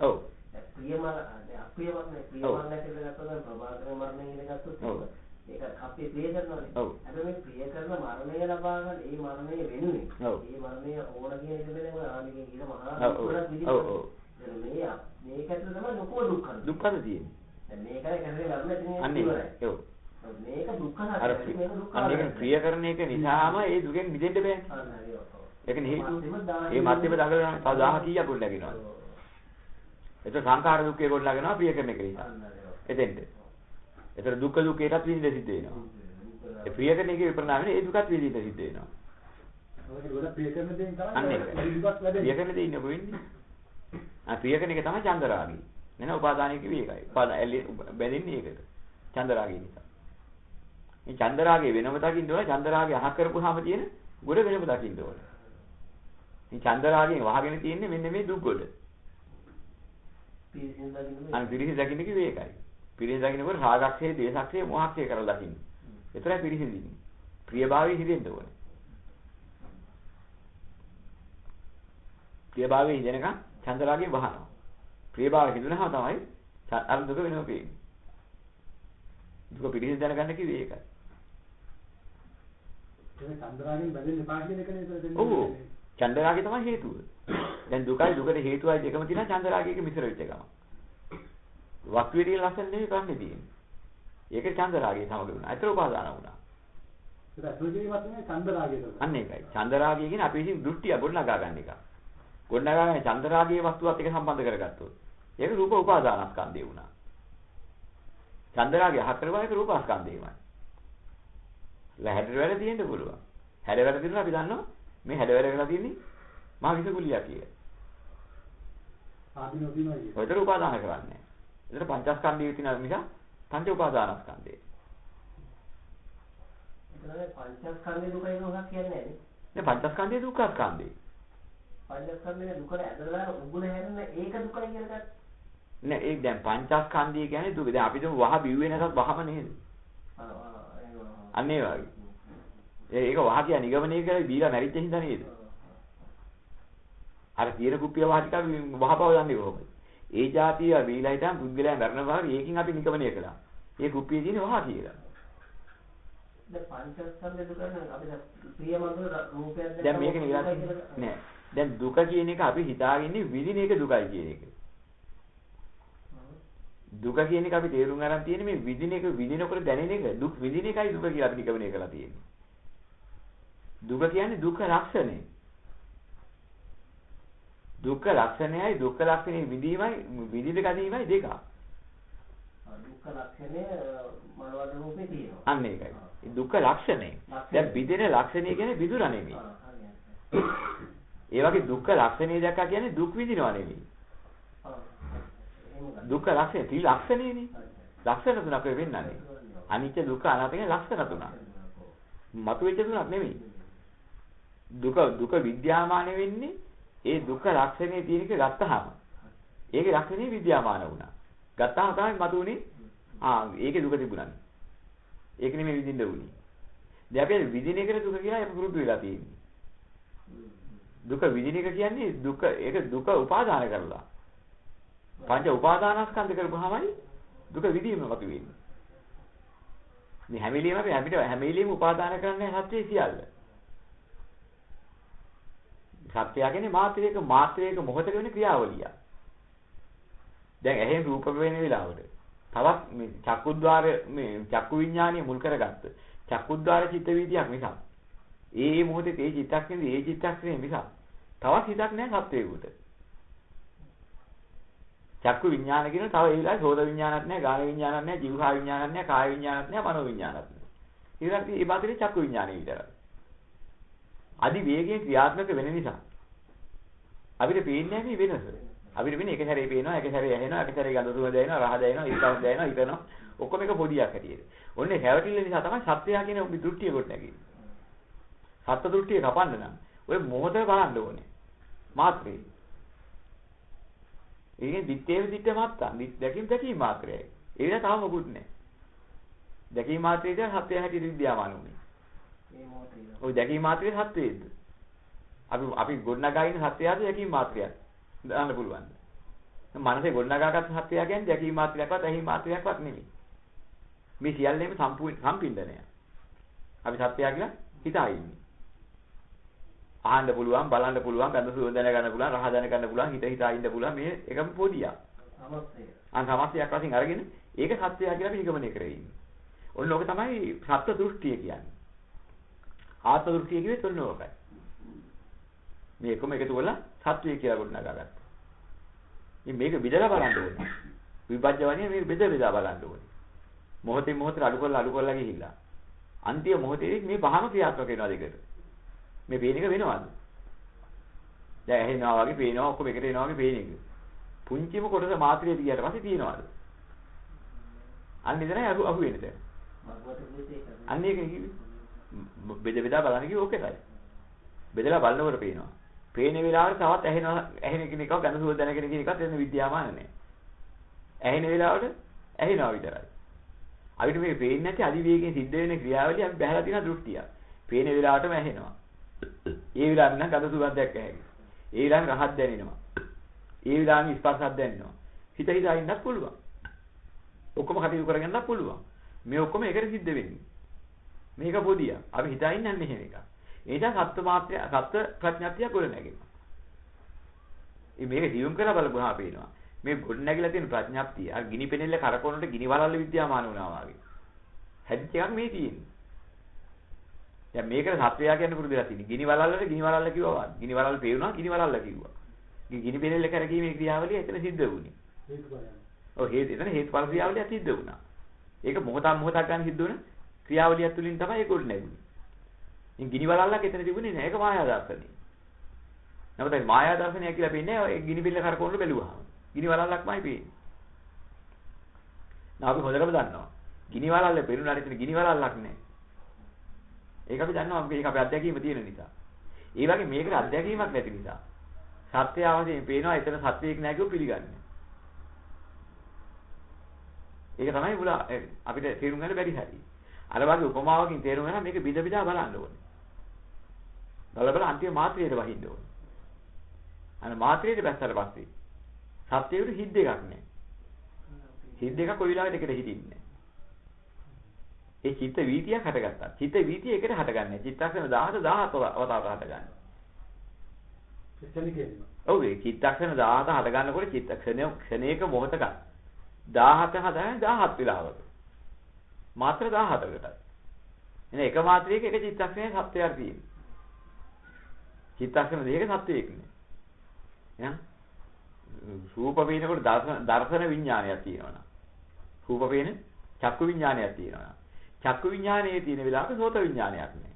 ඔව්. ප්‍රියමර අප්‍රිය මරණය ප්‍රිය ඔව්. මරණය කියලා ගත්තොත් ප්‍රභාකර මරණය කියලා ගත්තොත්. ඒක අපි ප්‍රිය කරනවානේ. ඔව්. හැබැයි මේ ප්‍රිය කරන මරණය ලබා ගන්න ඒ මරණය ඔව්. ඒ මරණය ඕන කියන එක වෙනම ආනිකෙන් කියන මහා. දුක්ඛ විදිහට. ඔව්, ඔව්. මේ මේක ඇතුළ තමයි ලොකුම දුක්ඛ. දුක්ඛද තියෙන්නේ. දැන් මේකනේ කරේ මරණ තියෙන්නේ අන්න. ඔව්. මේක දුක්ඛ සත්‍යයි. මේක දුක්ඛ අන්න ඒක. ප්‍රිය කරන එක නිසාම ඒ දුකෙන් මිදෙන්න බෑනේ. අන්න හරි ඔව්. ඒකනේ හේතුව. මධ්‍යම ඒ මැත්තේම දඟලන තව 1000 කීයක් ගොඩ නැගෙනවා. එතකොට සංඛාර දුක්ඛේ ගොඩ නැගෙනවා ප්‍රිය කරන එක නිසා. එතෙන්ට. එතකොට දුක්ඛ දුක්ඛේටත් විඳින්න සිද්ධ වෙනවා. ඒ ප්‍රිය කරන එකේ විපරණාමනේ ඒ දුකත් විඳින්න සිද්ධ වෙනවා. ඔය ගොඩක් ප්‍රිය කරන දේෙන් තමයි අන්න ඒක. වැඩි දුකක් ප්‍රිය වැඩෙන්නේ. කරන දේ ඉන්න කොහෙන්නේ? ආ ප්‍රිය කරන එක තමයි චන්දරාගී. නේද? උපාදානයේ කිව්වේ ඒකයි. උපාදාන බැඳෙන්නේ ඒකට. චන්දරාගී නිසා. මේ චන්දරාගේ වෙනම දකින්න ඕන චන්දරාගේ අහක් කරපුවාම තියෙන ගොඩ වෙනම දකින්න ඕන. මේ චන්දරාගෙන් වහගෙන තියෙන්නේ මෙන්න මේ දුක් ගොඩ. පිරිසිදු දකින්න අන්න පිරිසිදු දකින්න කිව්වේ ඒකයි. පිරිසිදු දකින්නකොට රාගක්ෂේ, දේසක්ෂේ, මොහක්ෂේ කරලා දකින්න. ඒතරයි පිරිසිදුන්නේ. ප්‍රියභාවයේ හිතෙන්න ඕනේ. ප්‍රියභාවයේ හිතෙනකන් චන්දරාගේ වහනවා. ප්‍රියභාවය හිතුනහම තමයි අර දුක වෙනව පේන්නේ. දුක පිරිසිදු දැනගන්න කිව්වේ ඒකයි. ඒක චන්ද්‍රාගෙන් බැඳෙන්න එපා කියන එකනේ ඒක දෙන්නේ. ඔව්. චන්දරාගේ තමයි හේතුව. දැන් දුකයි දුකට හේතුවයි දෙකම තියෙනවා චන්දරාගයක මිශ්‍ර වෙච්ච ගම. වක්විරිය ලස්සන නෙවෙයි ප්‍රශ්නේ තියෙන්නේ. ඒක චන්දරාගයේ සමග වුණා. ඒතර උපාදාන වුණා. චන්ද්‍රාගය. අන්න ඒකයි. චන්දරාගය කියන්නේ අපි විසින් දෘෂ්ටිය ගොඩනගා ගන්න එක. ගොඩනගා ගන්න චන්දරාගයේ වස්තුවත් එක සම්බන්ධ කරගත්තොත්. ඒක රූප උපාදානස්කන්ධය වුණා. චන්දරාගය හතර වගේ රූපස්කන්ධයමයි. ලැහැඩ වැඩ තියෙන්න පුළුවන්. හැඩ වැඩ තියෙනවා අපි දන්නවා මේ හැඩ වැඩ කරලා තියෙන්නේ මා විසකුලියා කියලා. ආදීනෝ දිනවා කියන්නේ. ඔයතර උපාදාන කරන්නේ. ඒතර පංචස්කන්ධය තියෙන නිසා පංච උපාදානස්කන්ධය. එතනනේ පංචස්කන්ධේ දුකයි නෝකක් කියන්නේ නැහැ නේ. මේ පංචස්කන්ධය දුක්ඛස්කන්ධය. පංචස්කන්ධේ දුකට ඇදලා උගුල හැරෙන ඒක දුකයි කියලා. නෑ ඒ දැන් පංචස්කන්ධය කියන්නේ දුක. දැන් අපි තුමු වහ බිව්වේ නැසත් වහම නේද? අන්න ඒ වගේ. ඒක වහ කියන නිගමනය කරලා බීලා මැරිච්ච හින්දා නේද? අර තියෙන කුප්පිය වහ ටික අපි වහපව යන්නේ කොහොමද? ඒ જાතිය බීලා හිටන් පුද්ගලයා මරණ බව ඒකින් අපි නිගමනය කළා. ඒ කුප්පියේ තියෙන වහ කියලා. දැන් මේක නෑ. දැන් දුක කියන එක අපි හිතාගන්නේ විඳින එක දුකයි කියන එක. දුක කියන එක අපි තේරුම් ගන්න තියෙන්නේ මේ විඳින එක විඳිනකොට දැනෙන එක දුක් විඳින එකයි දුක කියලා අපි නිගමනය කරලා තියෙන්නේ. දුක කියන්නේ දුක්ඛ ලක්ෂණය. දුක්ඛ ලක්ෂණයයි දුක්ඛ ලක්ෂණේ විඳීමයි විඳින ගැනීමයි දෙක. දුක්ඛ ලක්ෂණය මනෝවද රූපේ තියෙනවා. අන්න ඒකයි. ඒ දුක්ඛ ලක්ෂණය. දැන් විඳින ලක්ෂණය කියන්නේ විදුර නෙමෙයි. ඒ වගේ දුක්ඛ ලක්ෂණය දැක්කා කියන්නේ දුක් විඳිනවා නෙමෙයි. දුක්ඛ ලක්ෂණය ත්‍රි ලක්ෂණයනේ. ලක්ෂණ තුනක් වෙන්නන්නේ. අනිත්‍ය දුක්ඛ අනාත්ම කියන ලක්ෂණ තුනක්. මතුවෙච්ච තුනක් නෙමෙයි. දුක දුක විද්‍යාමාන වෙන්නේ ඒ දුක ලක්ෂණේ තියෙන එක ගත්තාම. ඒකේ ලක්ෂණේ විද්‍යාමාන වුණා. ගත්තාම තමයි මතුනේ ආ ඒකේ දුක තිබුණානේ. ඒක නෙමෙයි විඳින්න උනේ. දැන් අපි විඳින එකට දුක කියලා අපි පුරුදු වෙලා තියෙන්නේ. දුක විඳින එක කියන්නේ දුක ඒක දුක උපාදාන කරලා. පංච උපාදානස්කන්ධ කරපුවාමයි දුක විඳීම මතුවෙන්නේ. මේ හැම වෙලෙම අපි අපිට හැම වෙලෙම උපාදාන කරන්නේ සත්‍යය සියල්ල. සත්‍යය කියන්නේ මාත්‍රයක මාත්‍රයක මොහොතක වෙන ක්‍රියාවලිය. දැන් ඇහෙන් රූප වෙන වෙලාවට තවත් මේ චක්කුද්්වාර මේ චක්කු විඥානිය මුල් කරගත්ත චක්කුද්්වාර චිත්ත වීදියක් නිසා ඒ ඒ මොහොතේ ඒ චිත්තක්ෂණේ ඒ චිත්තක්ෂණේ නිසා තවත් හිතක් නැහැ සත්වයකට. චක්කු විඥාන කියන තව ඒ වෙලාවේ සෝත විඥානක් නැහැ, ගාන විඥානක් නැහැ, જીවහා විඥානක් නැහැ, කාය විඥානක් නැහැ, මනෝ විඥානක් නැහැ. ඊළඟට මේ බාහිර චක්කු විඥානෙ විතරයි. අදි වේගයෙන් ක්‍රියාත්මක වෙන නිසා අපිට පේන්නේ නැහැ මේ වෙනස. අපිට වෙන්නේ එක සැරේ පේනවා, එක සැරේ ඇහෙනවා, එක සැරේ ගඳ සුවඳ දැනෙනවා, රහ දැනෙනවා, ඉස්කස් දැනෙනවා, හිතනවා. ඔක්කොම එක පොඩියක් හැටියට. ඔන්නේ හැවටිල්ල නිසා තමයි සත්‍යය කියන ඔබ දෘෂ්ටිය කොට නැගෙන්නේ. සත්‍ය දෘෂ්ටිය කපන්න නම් ඔය මොහොත බලන්න ඕනේ. මාත්‍රේ. ඒකෙන් දිත්තේ දිත්ත මාත්තා. දැකීම දැකීම මාත්‍රයයි. ඒ විතර තාම මොකුත් නැහැ. දැකීම මාත්‍රේ විතර සත්‍ය හැටියට විද්‍යාමාන උනේ. ඔය දැකීම මාත්‍රේ සත්‍යයේද? අපි අපි ගොඩනගාගෙන සත්‍යයද යකීම් මාත්‍රයක් දාන්න පුළුවන්. මනසේ ගොඩනගාගත් සත්‍යය කියන්නේ යකීම් මාත්‍රයක්වත් ඇහිම් මාත්‍රයක්වත් නෙමෙයි. මේ සියල්ලේම සම්පූර්ණ සම්පින්දනය. අපි සත්‍යය කියලා හිතා ඉන්නේ. අහන්න පුළුවන්, බලන්න පුළුවන්, ගඳ සුවඳ දැනගන්න පුළුවන්, රහ දැනගන්න පුළුවන්, හිත හිතා ඉන්න පුළුවන් මේ එකම පොදියක්. සමස්තය. අන් සමස්තයක් වශයෙන් අරගෙන ඒක සත්‍යය කියලා අපි නිගමනය කරේ ඉන්නේ. ඔන්න ඕක තමයි සත්‍ය දෘෂ්ටිය කියන්නේ. ආත්ම දෘෂ්ටිය කිව්වෙත් ඔන්න ඕකයි. මේ එකම එකතු කරලා සත්‍යය කියලා ගොඩනගා ගත්තා. ඉතින් මේක බෙදලා බලන්න ඕනේ. විභජ්‍යවණිය මේක බෙද බෙදා බලන්න ඕනේ. මොහොතින් මොහොතට අඩු කරලා අඩු කරලා ගිහිල්ලා. අන්තිම මොහොතේදී මේ පහම ක්‍රියාත්මක වෙනවා දෙකට. මේ පේන එක වෙනවද? දැන් ඇහෙනවා වගේ පේනවා ඔක්කොම එකට එනවා වගේ පේන එක. පුංචිම කොටස මාත්‍රියට ගියාට පස්සේ තියෙනවද? අන්න ඉතනයි අහු අහු වෙන්නේ දැන්. මග්ගවතුන් ඒක. අන්න ඒක කිව්වේ. බෙද බෙදා බලන්න කිව්ව ඕකයි. බෙදලා බලනකොට පේනවා. පේන වෙලාවට තවත් ඇහෙනවා ඇහෙන කෙනෙක්ව ගඳ සුවඳ දැනගෙන කියන එකත් එන්න විද්‍යාමාන නෑ. ඇහෙන වෙලාවට ඇහෙනවා විතරයි. අපිට මේ පේන්නේ නැති අධිවේගයෙන් සිද්ධ වෙන ක්‍රියාවලිය අපි බහැලා තියෙන දෘෂ්ටිය. පේන වෙලාවටම ඇහෙනවා. ඒ වෙලාවෙ නම් ගඳ සුවඳක් ඇහෙනවා. ඒ වෙලාවෙ රහත් දැනෙනවා. ඒ වෙලාවෙ ස්පර්ශයක් දැනෙනවා. හිත හිතා ඉන්නත් පුළුවන්. ඔක්කොම කටයුතු කරගන්නත් පුළුවන්. මේ ඔක්කොම එකට සිද්ධ වෙන්නේ. මේක පොදිය. අපි හිතා ඉන්නේ නැහැ මේක. ඒ නිසා සත්ත්ව මාත්‍ය සත්ත්ව ප්‍රඥාත්‍ය ගොඩ නැගෙනවා. මේක දියුම් කරලා බලපුවාම පේනවා. මේ ගොඩ නැගිලා තියෙන ප්‍රඥාප්තිය අර ගිනි පෙනෙල්ල කරකවනට ගිනි වලල්ල විද්‍යාමාන වුණා වගේ. හැදිච්ච එකක් මේ තියෙන්නේ. දැන් මේකට සත්වයා කියන්නේ පුරුදු වෙලා තියෙන්නේ. ගිනි වලල්ලට ගිනි වලල්ල කිව්වා. ගිනි වලල්ල පේනවා ගිනි වලල්ල කිව්වා. ගිනි පෙනෙල්ල කරකීමේ ක්‍රියාවලිය එතන සිද්ධ වුණේ. හේතුඵලයන්. ඔව් හේතු එතන හේතුඵල ක්‍රියාවලිය සිද්ධ වුණා. ඒක මොහොතක් මොහොතක් ගන්න සිද්ධ වුණ ක්‍රියාවලිය තුළින් තමයි ඒක ගොඩ නැගුණේ. ඉතින් ගිනි වලල්ලක් එතන තිබුණේ නෑ. ඒක මායා දර්ශනේ. නමුත් ඒ මායා දර්ශනය කියලා පෙන්නේ ඔය ගිනි පිල්ල කරකවන්න බැලුවාම. ගිනි වලල්ලක්මයි පේන්නේ. නා අපි හොඳටම දන්නවා. ගිනි වලල්ල පෙරුණාට එතන ගිනි වලල්ලක් නෑ. ඒක අපි දන්නවා මේක අපේ අත්දැකීම තියෙන නිසා. ඒ වගේ මේකට අත්දැකීමක් නැති නිසා සත්‍ය අවශ්‍යයෙන් පේනවා එතන සත්‍යයක් නෑ කියෝ පිළිගන්නේ. ඒක තමයි මුලා අපිට තේරුම් ගන්න බැරි හැටි. අර වගේ උපමාවකින් තේරුම් ගන්න මේක බිඳ බිඳා බලන්න ඕනේ. බල බල අන්තිම මාත්‍රියට වහින්න ඕනේ. අර මාත්‍රියට බැස්සට පස්සේ සත්‍යයට හිත් දෙකක් නෑ. හිත් දෙකක් කොයි වෙලාවෙද එකට හිටින්නේ ඒ චිත්ත වීතියක් හටගත්තා. චිත්ත වීතිය එකට හටගන්නේ. චිත්තක්ෂණ 10 17 අවතාවක හටගන්නේ. ක්ෂණිකේම. ඔව් ඒ චිත්තක්ෂණ 17 හටගන්නකොට චිත්තක්ෂණය ක්ෂණයක මොහතක 17 හදන්නේ 17 වෙලාවක. මාත්‍ර 17කට. එන එක මාත්‍රයක එක චිත්තක්ෂණයේ සත්‍යයක් තියෙනවා. චිත්තක්ෂණ දෙකක සත්‍යයක් නේ. එහෙනම් රූප පේනකොට දර්ශන විඥානයක් තියෙනවා. රූප පේන චක්කු විඥානයක් තියෙනවා. චක්කු විඥානයේ තියෙන වෙලාවක සෝත විඥානයක් නෑ.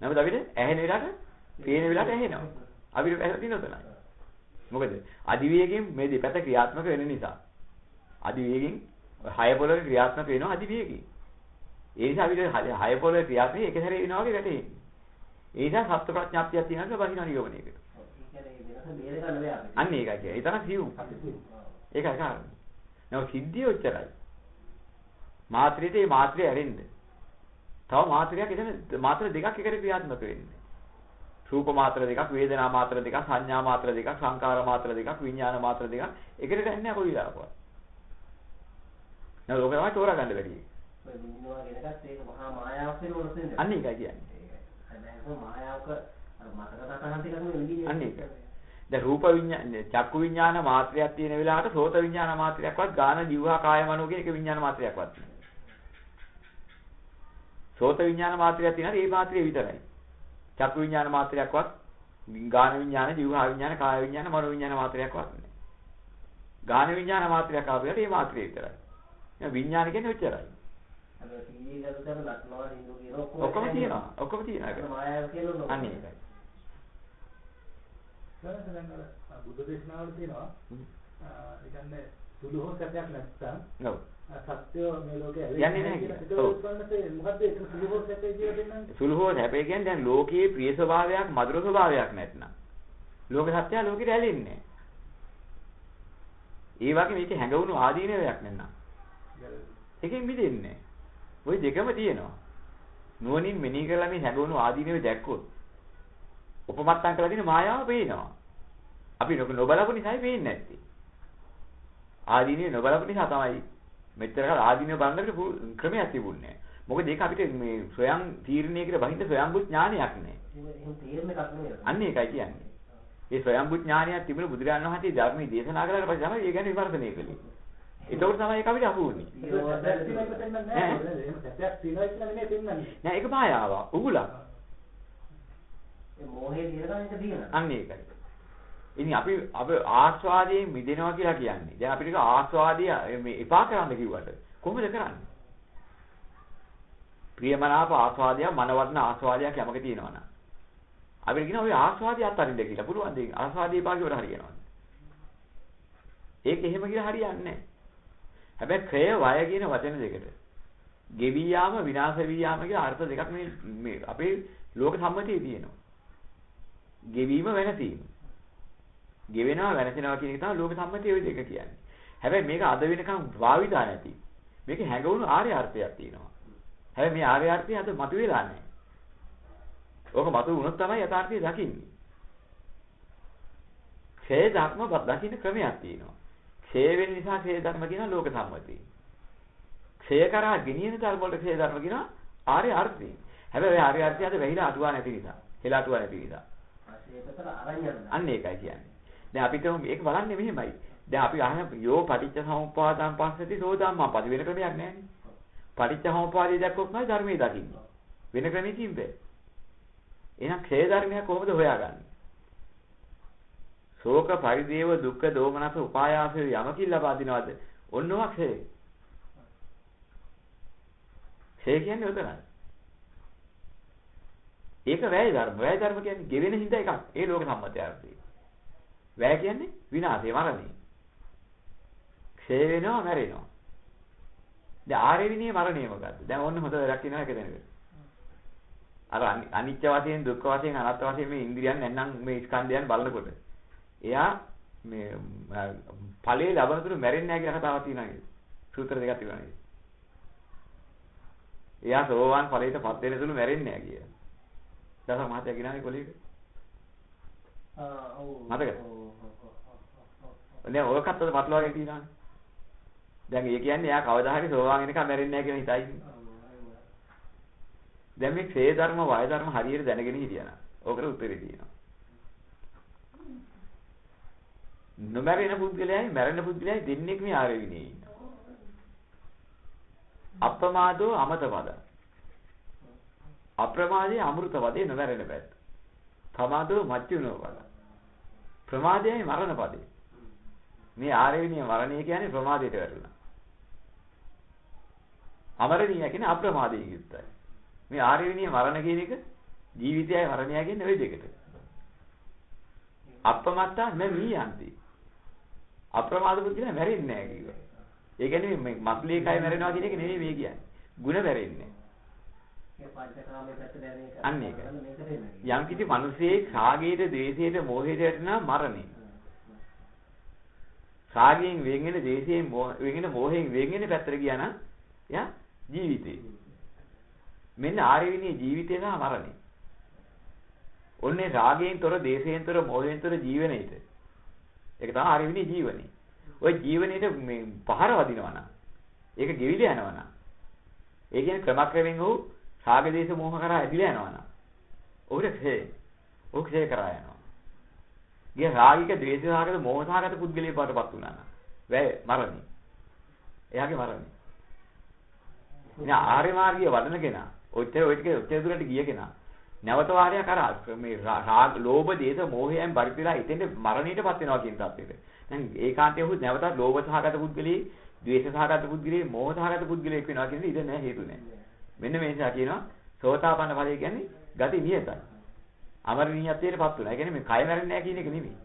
නමුත් අපිට ඇහෙන වෙලාවට පේන වෙලාවට ඇහෙනවා. අපිට ඇහෙන උතනයි. මොකද අධිවේගයෙන් මේ දෙපැත්ත ක්‍රියාත්මක වෙන නිසා. අධිවේගයෙන් හය පොළවේ ක්‍රියාත්මක වෙනවා අධිවේගයෙන්. ඒ නිසා අපිට හය පොළවේ ක්‍රියාත්මක එක සැරේ වෙනවා වගේ වැටෙන්නේ. ඒ නිසා සත්‍ය ප්‍රඥාප්තියක් තියෙනවා බහිනා නිගමනයකට. අන්න ඒකයි කියන්නේ. ඒ තරම් සියුම්. ඒකයි කාරණේ. නෝ සිද්ධිය ඔච්චරයි. මාත්‍රියට මේ මාත්‍රිය ඇරෙන්න. තව මාත්‍රියක් එතන මාත්‍ර දෙකක් එකට ක්‍රියාත්මක වෙන්නේ. රූප මාත්‍ර දෙකක්, වේදනා මාත්‍ර දෙකක්, සංඥා මාත්‍ර දෙකක්, සංකාර මාත්‍ර දෙකක්, විඥාන මාත්‍ර දෙකක් එකට ගන්නේ කොයි වෙලාවකවත්. නේද? ඔක තමයි තෝරා ගන්න බැරි. ඔය මිනිනවා කෙනකත් ඒක මහා මායාවක් වෙනවලු තියෙන්නේ. අන්න ඒකයි කියන්නේ. ඒක මායාවක අර මතක තතහන් ටිකක් නෙවෙයි. අන්න ඒකයි. දැන් රූප විඥාන චක්කු විඥාන මාත්‍රයක් තියෙන වෙලාවට සෝත විඥාන මාත්‍රයක්වත් ගාන ජීවහා කාය මනෝ කියන එක විඥාන මාත්‍රයක්වත්. සෝත විඥාන මාත්‍රයක් තියෙනවා ඒ මාත්‍රිය විතරයි. චක්කු විඥාන මාත්‍රයක්වත් ගාන විඥාන ජීවහා විඥාන කාය විඥාන මනෝ විඥාන මාත්‍රයක්වත් නෑ. ගාන විඥාන මාත්‍රයක් ආවොත් ඒ මාත්‍රිය විතරයි. දැන් විඥාන කියන්නේ ඔච්චරයි. ඔක්කොම තියෙනවා. ඔක්කොම තියෙනවා ඒක. මායාව කියලා අන්න ඒකයි. දැන් අර බුද්ධ දේශනාවල තියෙනවා ඒ කියන්නේ සුළු හෝ සත්‍යයක් නැත්නම් ඔව්. සත්‍ය මේ ලෝකේ යන්නේ නැහැ කියලා. ඒක උත්පන්නසේ මොකද්ද ඒක සුළු හෝ සත්‍ය කියලා දෙන්නන්නේ? සුළු හෝ හැබැයි කියන්නේ දැන් ලෝකයේ ප්‍රිය ස්වභාවයක් මధుර ස්වභාවයක් නැත්නම් ලෝක සත්‍යය ලෝකෙට ඇලෙන්නේ නැහැ. ඒ වගේ මේක හැඟවුණු ආදීනවයක් නැත්නම් ඒකෙන් මිදෙන්නේ ওই දෙකම තියෙනවා. නුවණින් මෙනෙහි කරලා මේ හැඟවුණු ආදීනව දැක්කොත් උපමත්තම් කරලා තියෙන මායාව පේනවා. අපි නොබලපු නිසායි පේන්නේ නැත්තේ. ආදීනිය නොබලපු නිසා තමයි මෙච්චර කාල ආදීනිය බලන්නට ක්‍රමයක් තිබුණේ මොකද ඒක අපිට මේ ස්වයං තීරණයකට බහිඳ ස්වයංබුත් ඥානයක් නෑ. එහෙම තීරණ එකක් නෙමෙයි. අන්න ඒකයි කියන්නේ. ඒ ස්වයංබුත් ඥානයක් තිබුණ බුදුරජාණන් වහන්සේ ධර්මයේ දේශනා කළාට පස්සේ තමයි ඒ ගැන විමර්ශනය කළේ. ඒකෝට තමයි ඒක අපිට අහු වුනේ. තියෙනවා තියෙනවා. නෑ ඒක මායාවක්. උගුලක්. ඒ මොහේ දිනන එක දිනන. අන්න ඒකයි. ඉතින් අපි අප ආස්වාදයෙන් මිදෙනවා කියලා කියන්නේ. දැන් අපිට ආස්වාදිය මේ එපා කරන්න කිව්වට කොහොමද කරන්නේ? ප්‍රියමනාප ආස්වාදයක් මනවර්ණ ආස්වාදයක් යමක තියෙනවනම් අපිට කියනවා ඔය ආස්වාදය අත්හරින්න කියලා. පුළුවන් දෙයක්. ආස්වාදයේ පාගිවට හරියනවා. ඒක එහෙම කියලා හරියන්නේ නැහැ. හැබැයි ක්‍රය වය කියන වචන දෙකට ගෙවි යාම විනාශ වී යාම කියලා අර්ථ දෙකක් මේ මේ අපේ ලෝක සම්මතියේ තියෙනවා. ගෙවීම වෙනසීම. ගෙවෙනවා වෙනසෙනවා කියන එක තමයි ලෝක සම්මතියේ ওই දෙක කියන්නේ. හැබැයි මේක අද වෙනකන් භාවිතා නැති. මේක හැඟවුණු ආර්ය අර්ථයක් තියෙනවා. හැබැයි මේ ආර්ය අර්ථය අද මතුවෙලා නැහැ. ඕක මතු වුණොත් තමයි යථාර්ථය දකින්නේ. ක්ෂය ධර්ම දකින්න ක්‍රමයක් තියෙනවා. ක්ෂය වෙන නිසා ක්ෂය ධර්ම කියන ලෝක සම්මතිය. ක්ෂය කරා ගෙනියන ධර්ම වලට ක්ෂය ධර්ම කියන ආර්ය අර්ථය. හැබැයි ඔය ආර්ය අර්ථය අද වෙහිලා අටුවා නැති නිසා. හෙලා අටුවා නැති නිසා. ඒකතර අරන් අන්න ඒකයි කියන්නේ. දැන් අපිට මේක බලන්නේ මෙහෙමයි. දැන් අපි අහන යෝ පටිච්ච සමුප්පාදං පස්සති සෝදාම්මා පදි වෙන ක්‍රමයක් නැහැනේ. පටිච්ච සමුප්පාදය දැක්කොත් නයි ධර්මයේ දකින්නේ. වෙන ක්‍රමයකින් බෑ. එහෙනම් ක්ෂය ධර්මයක් කොහොමද හොයාගන්නේ? ශෝක පරිදේව දුක්ඛ දෝමනස උපායාසය යමකින් ලබා දිනවද? ඔන්නෝවා ක්ෂය. ක්ෂය කියන්නේ උතරයි. ඒක වැය ධර්ම. වැය ධර්ම කියන්නේ ගෙවෙන හිඳ එකක්. ඒ ලෝක සම්මතය අර්ථය. වැය කියන්නේ විනාශය මරණය. ක්ෂය වෙනවා මැරෙනවා. දැන් ආර්ය විනී මරණය මොකද්ද? දැන් ඔන්න හොඳ වැඩක් වෙනවා එක දැනගන්න. අර අනිත්‍ය වශයෙන් දුක්ඛ වශයෙන් අනාත්ම වශයෙන් මේ ඉන්ද්‍රියන් නැත්නම් මේ ස්කන්ධයන් බලනකොට එයා මේ ඵලයේ ලබන තුරු මැරෙන්නේ නැහැ කියලා කතාවක් තියෙනවා නේද? සූත්‍ර දෙකක් තිබුණා නේද? එයා සෝවාන් ඵලයටපත් වෙන තුරු මැරෙන්නේ නැහැ කියලා. දස මහත්තයා කියනනේ කොලේක. ආ ඔව්. මතකද? දැන් ඔයකත් අද පටලවාගෙන තියෙනවානේ. දැන් ඒ කියන්නේ එයා කවදා හරි සෝවාන් වෙනකම් මැරෙන්නේ නැහැ කියන හිතයි. දැන් මේ ක්ෂේ ධර්ම වාය ධර්ම හරියට දැනගෙන හිටියනම් ඕකට උත්තරේ තියෙනවා. නොමැරෙන පුද්ගලයයි මැරෙන පුද්ගලයයි දෙන්නෙක් මේ ආර්ය විනයේ ඉන්නවා. අප්‍රමාදෝ අමත පද. අප්‍රමාදයේ අමෘත පදේ නොමැරෙන පැත්ත. ප්‍රමාදෝ මච්චුනෝ පද. ප්‍රමාදයයි මරණ පදේ. මේ ආර්ය විනය මරණය කියන්නේ ප්‍රමාදයට වැටුණා. අමරණීය කියන්නේ අප්‍රමාදයේ යුක්තයි. මේ ආර්ය විනය මරණ කියන එක ජීවිතයයි මරණයයි කියන්නේ ওই දෙකට. අප්‍රමත්තා නැමී යන්ති. අප්‍රමාද පුද්ගලයා මැරෙන්නේ නැහැ කිව්වා. ඒ කියන්නේ මේ මස්ලී කය මැරෙනවා කියන එක නෙවෙයි මේ කියන්නේ. ಗುಣ මැරෙන්නේ. අන්න ඒක. යම් කිසි මිනිසෙක් රාගයට, ද්වේෂයට, මොහයට වැටෙනා මරණය. රාගයෙන් වෙන් වෙන, ද්වේෂයෙන් වෙන් වෙන, මොහෙන් වෙන් වෙන පැත්තට ගියා නම් යා ජීවිතේ. මෙන්න ආර්ය විනී ජීවිතය සහ මරණය. ඔන්නේ රාගයෙන් තොර, දේශයෙන් තොර, මොහයෙන් තොර ජීවණයට. ඒක තමයි ආර්ය විනී ජීවණය. ওই ජීවණයට මේ පහර වදිනවා නම් ඒක ගෙවිල යනවා නම් ඒ කියන්නේ ක්‍රමක්‍රමෙන් ඔහු රාග දේශ මොහ කරා ඇදිලා යනවා නම් ඔහුට ක්ෂය. ඔහු ක්ෂය කරා යනවා. ගිය රාගික ද්වේෂ සහගත මොහ සහගත පුද්ගලයෙක් බවටපත් වුණා නම් වැය මරණය. එයාගේ මරණය. ඉතින් ආර්ය මාර්ගයේ වඩන කෙනා ඔච්චර ඔය ටික ඔච්චර දුරට ගිය කෙනා නැවත වාරයක් අර මේ රාග ලෝභ දේශ මොහයෙන් පරිපිරා ඉතින්ද මරණයටපත් වෙනවා කියන තත්ත්වෙට. දැන් ඒකාන්තයේ හු නැවතත් ලෝභ සහගත පුද්ගලී, ද්වේෂ සහගත පුද්ගලී, මෝහ සහගත පුද්ගලයෙක් වෙනවා කියන ඉතින් නෑ හේතු නෑ. මෙන්න මේ නිසා කියනවා සෝතාපන්න ඵලය කියන්නේ ගති නියතයි. අමරණීයත්වයටපත් වුණා. ඒ කියන්නේ මේ කය මැරෙන්නේ නැහැ කියන එක නෙමෙයි.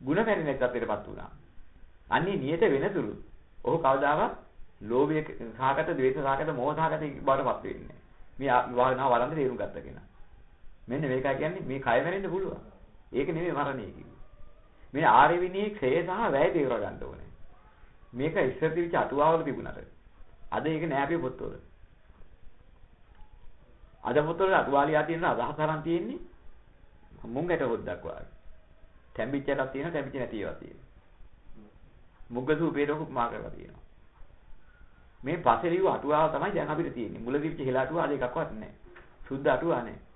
ಗುಣ මැරෙන්නේ නැත්තරටපත් වුණා. අන්නේ නියත වෙනතුරු ඔහු කවදාවත් ලෝභය සහගත, ද්වේෂ සහගත, මෝහ සහගත බවටපත් වෙන්නේ නැහැ. මේ වාහනාව වළඳ තේරුම් ගත්ත කෙනා. මෙන්න මේකයි කියන්නේ මේ කය මැරෙන්න පුළුවන්. ඒක නෙමෙයි මරණය කියන්නේ. මේ ආර්ය විනී ක්ෂය සහ වැය තේරුම් ගන්න ඕනේ. මේක ඉස්සර තිබිච්ච අටුවාවල තිබුණාට. අද ඒක නෑ අපේ පොත්වල. අද පොත්වල අටුවාලියා තියෙන අදහස අරන් තියෙන්නේ මුංගට හොද්දක් වගේ. තැඹිච්චටක් තියෙනවා තැඹිච්ච නැති ඒවා තියෙනවා. මුග්ග සූපේට උපමා කරලා තියෙනවා. මේ පස්සේ ලියු අටුවාව තමයි දැන් අපිට තියෙන්නේ. මුලදීච්ච හෙලා අටුවා ආද එකක්වත් නැහැ. සුද්ධ අටුවා නැහැ.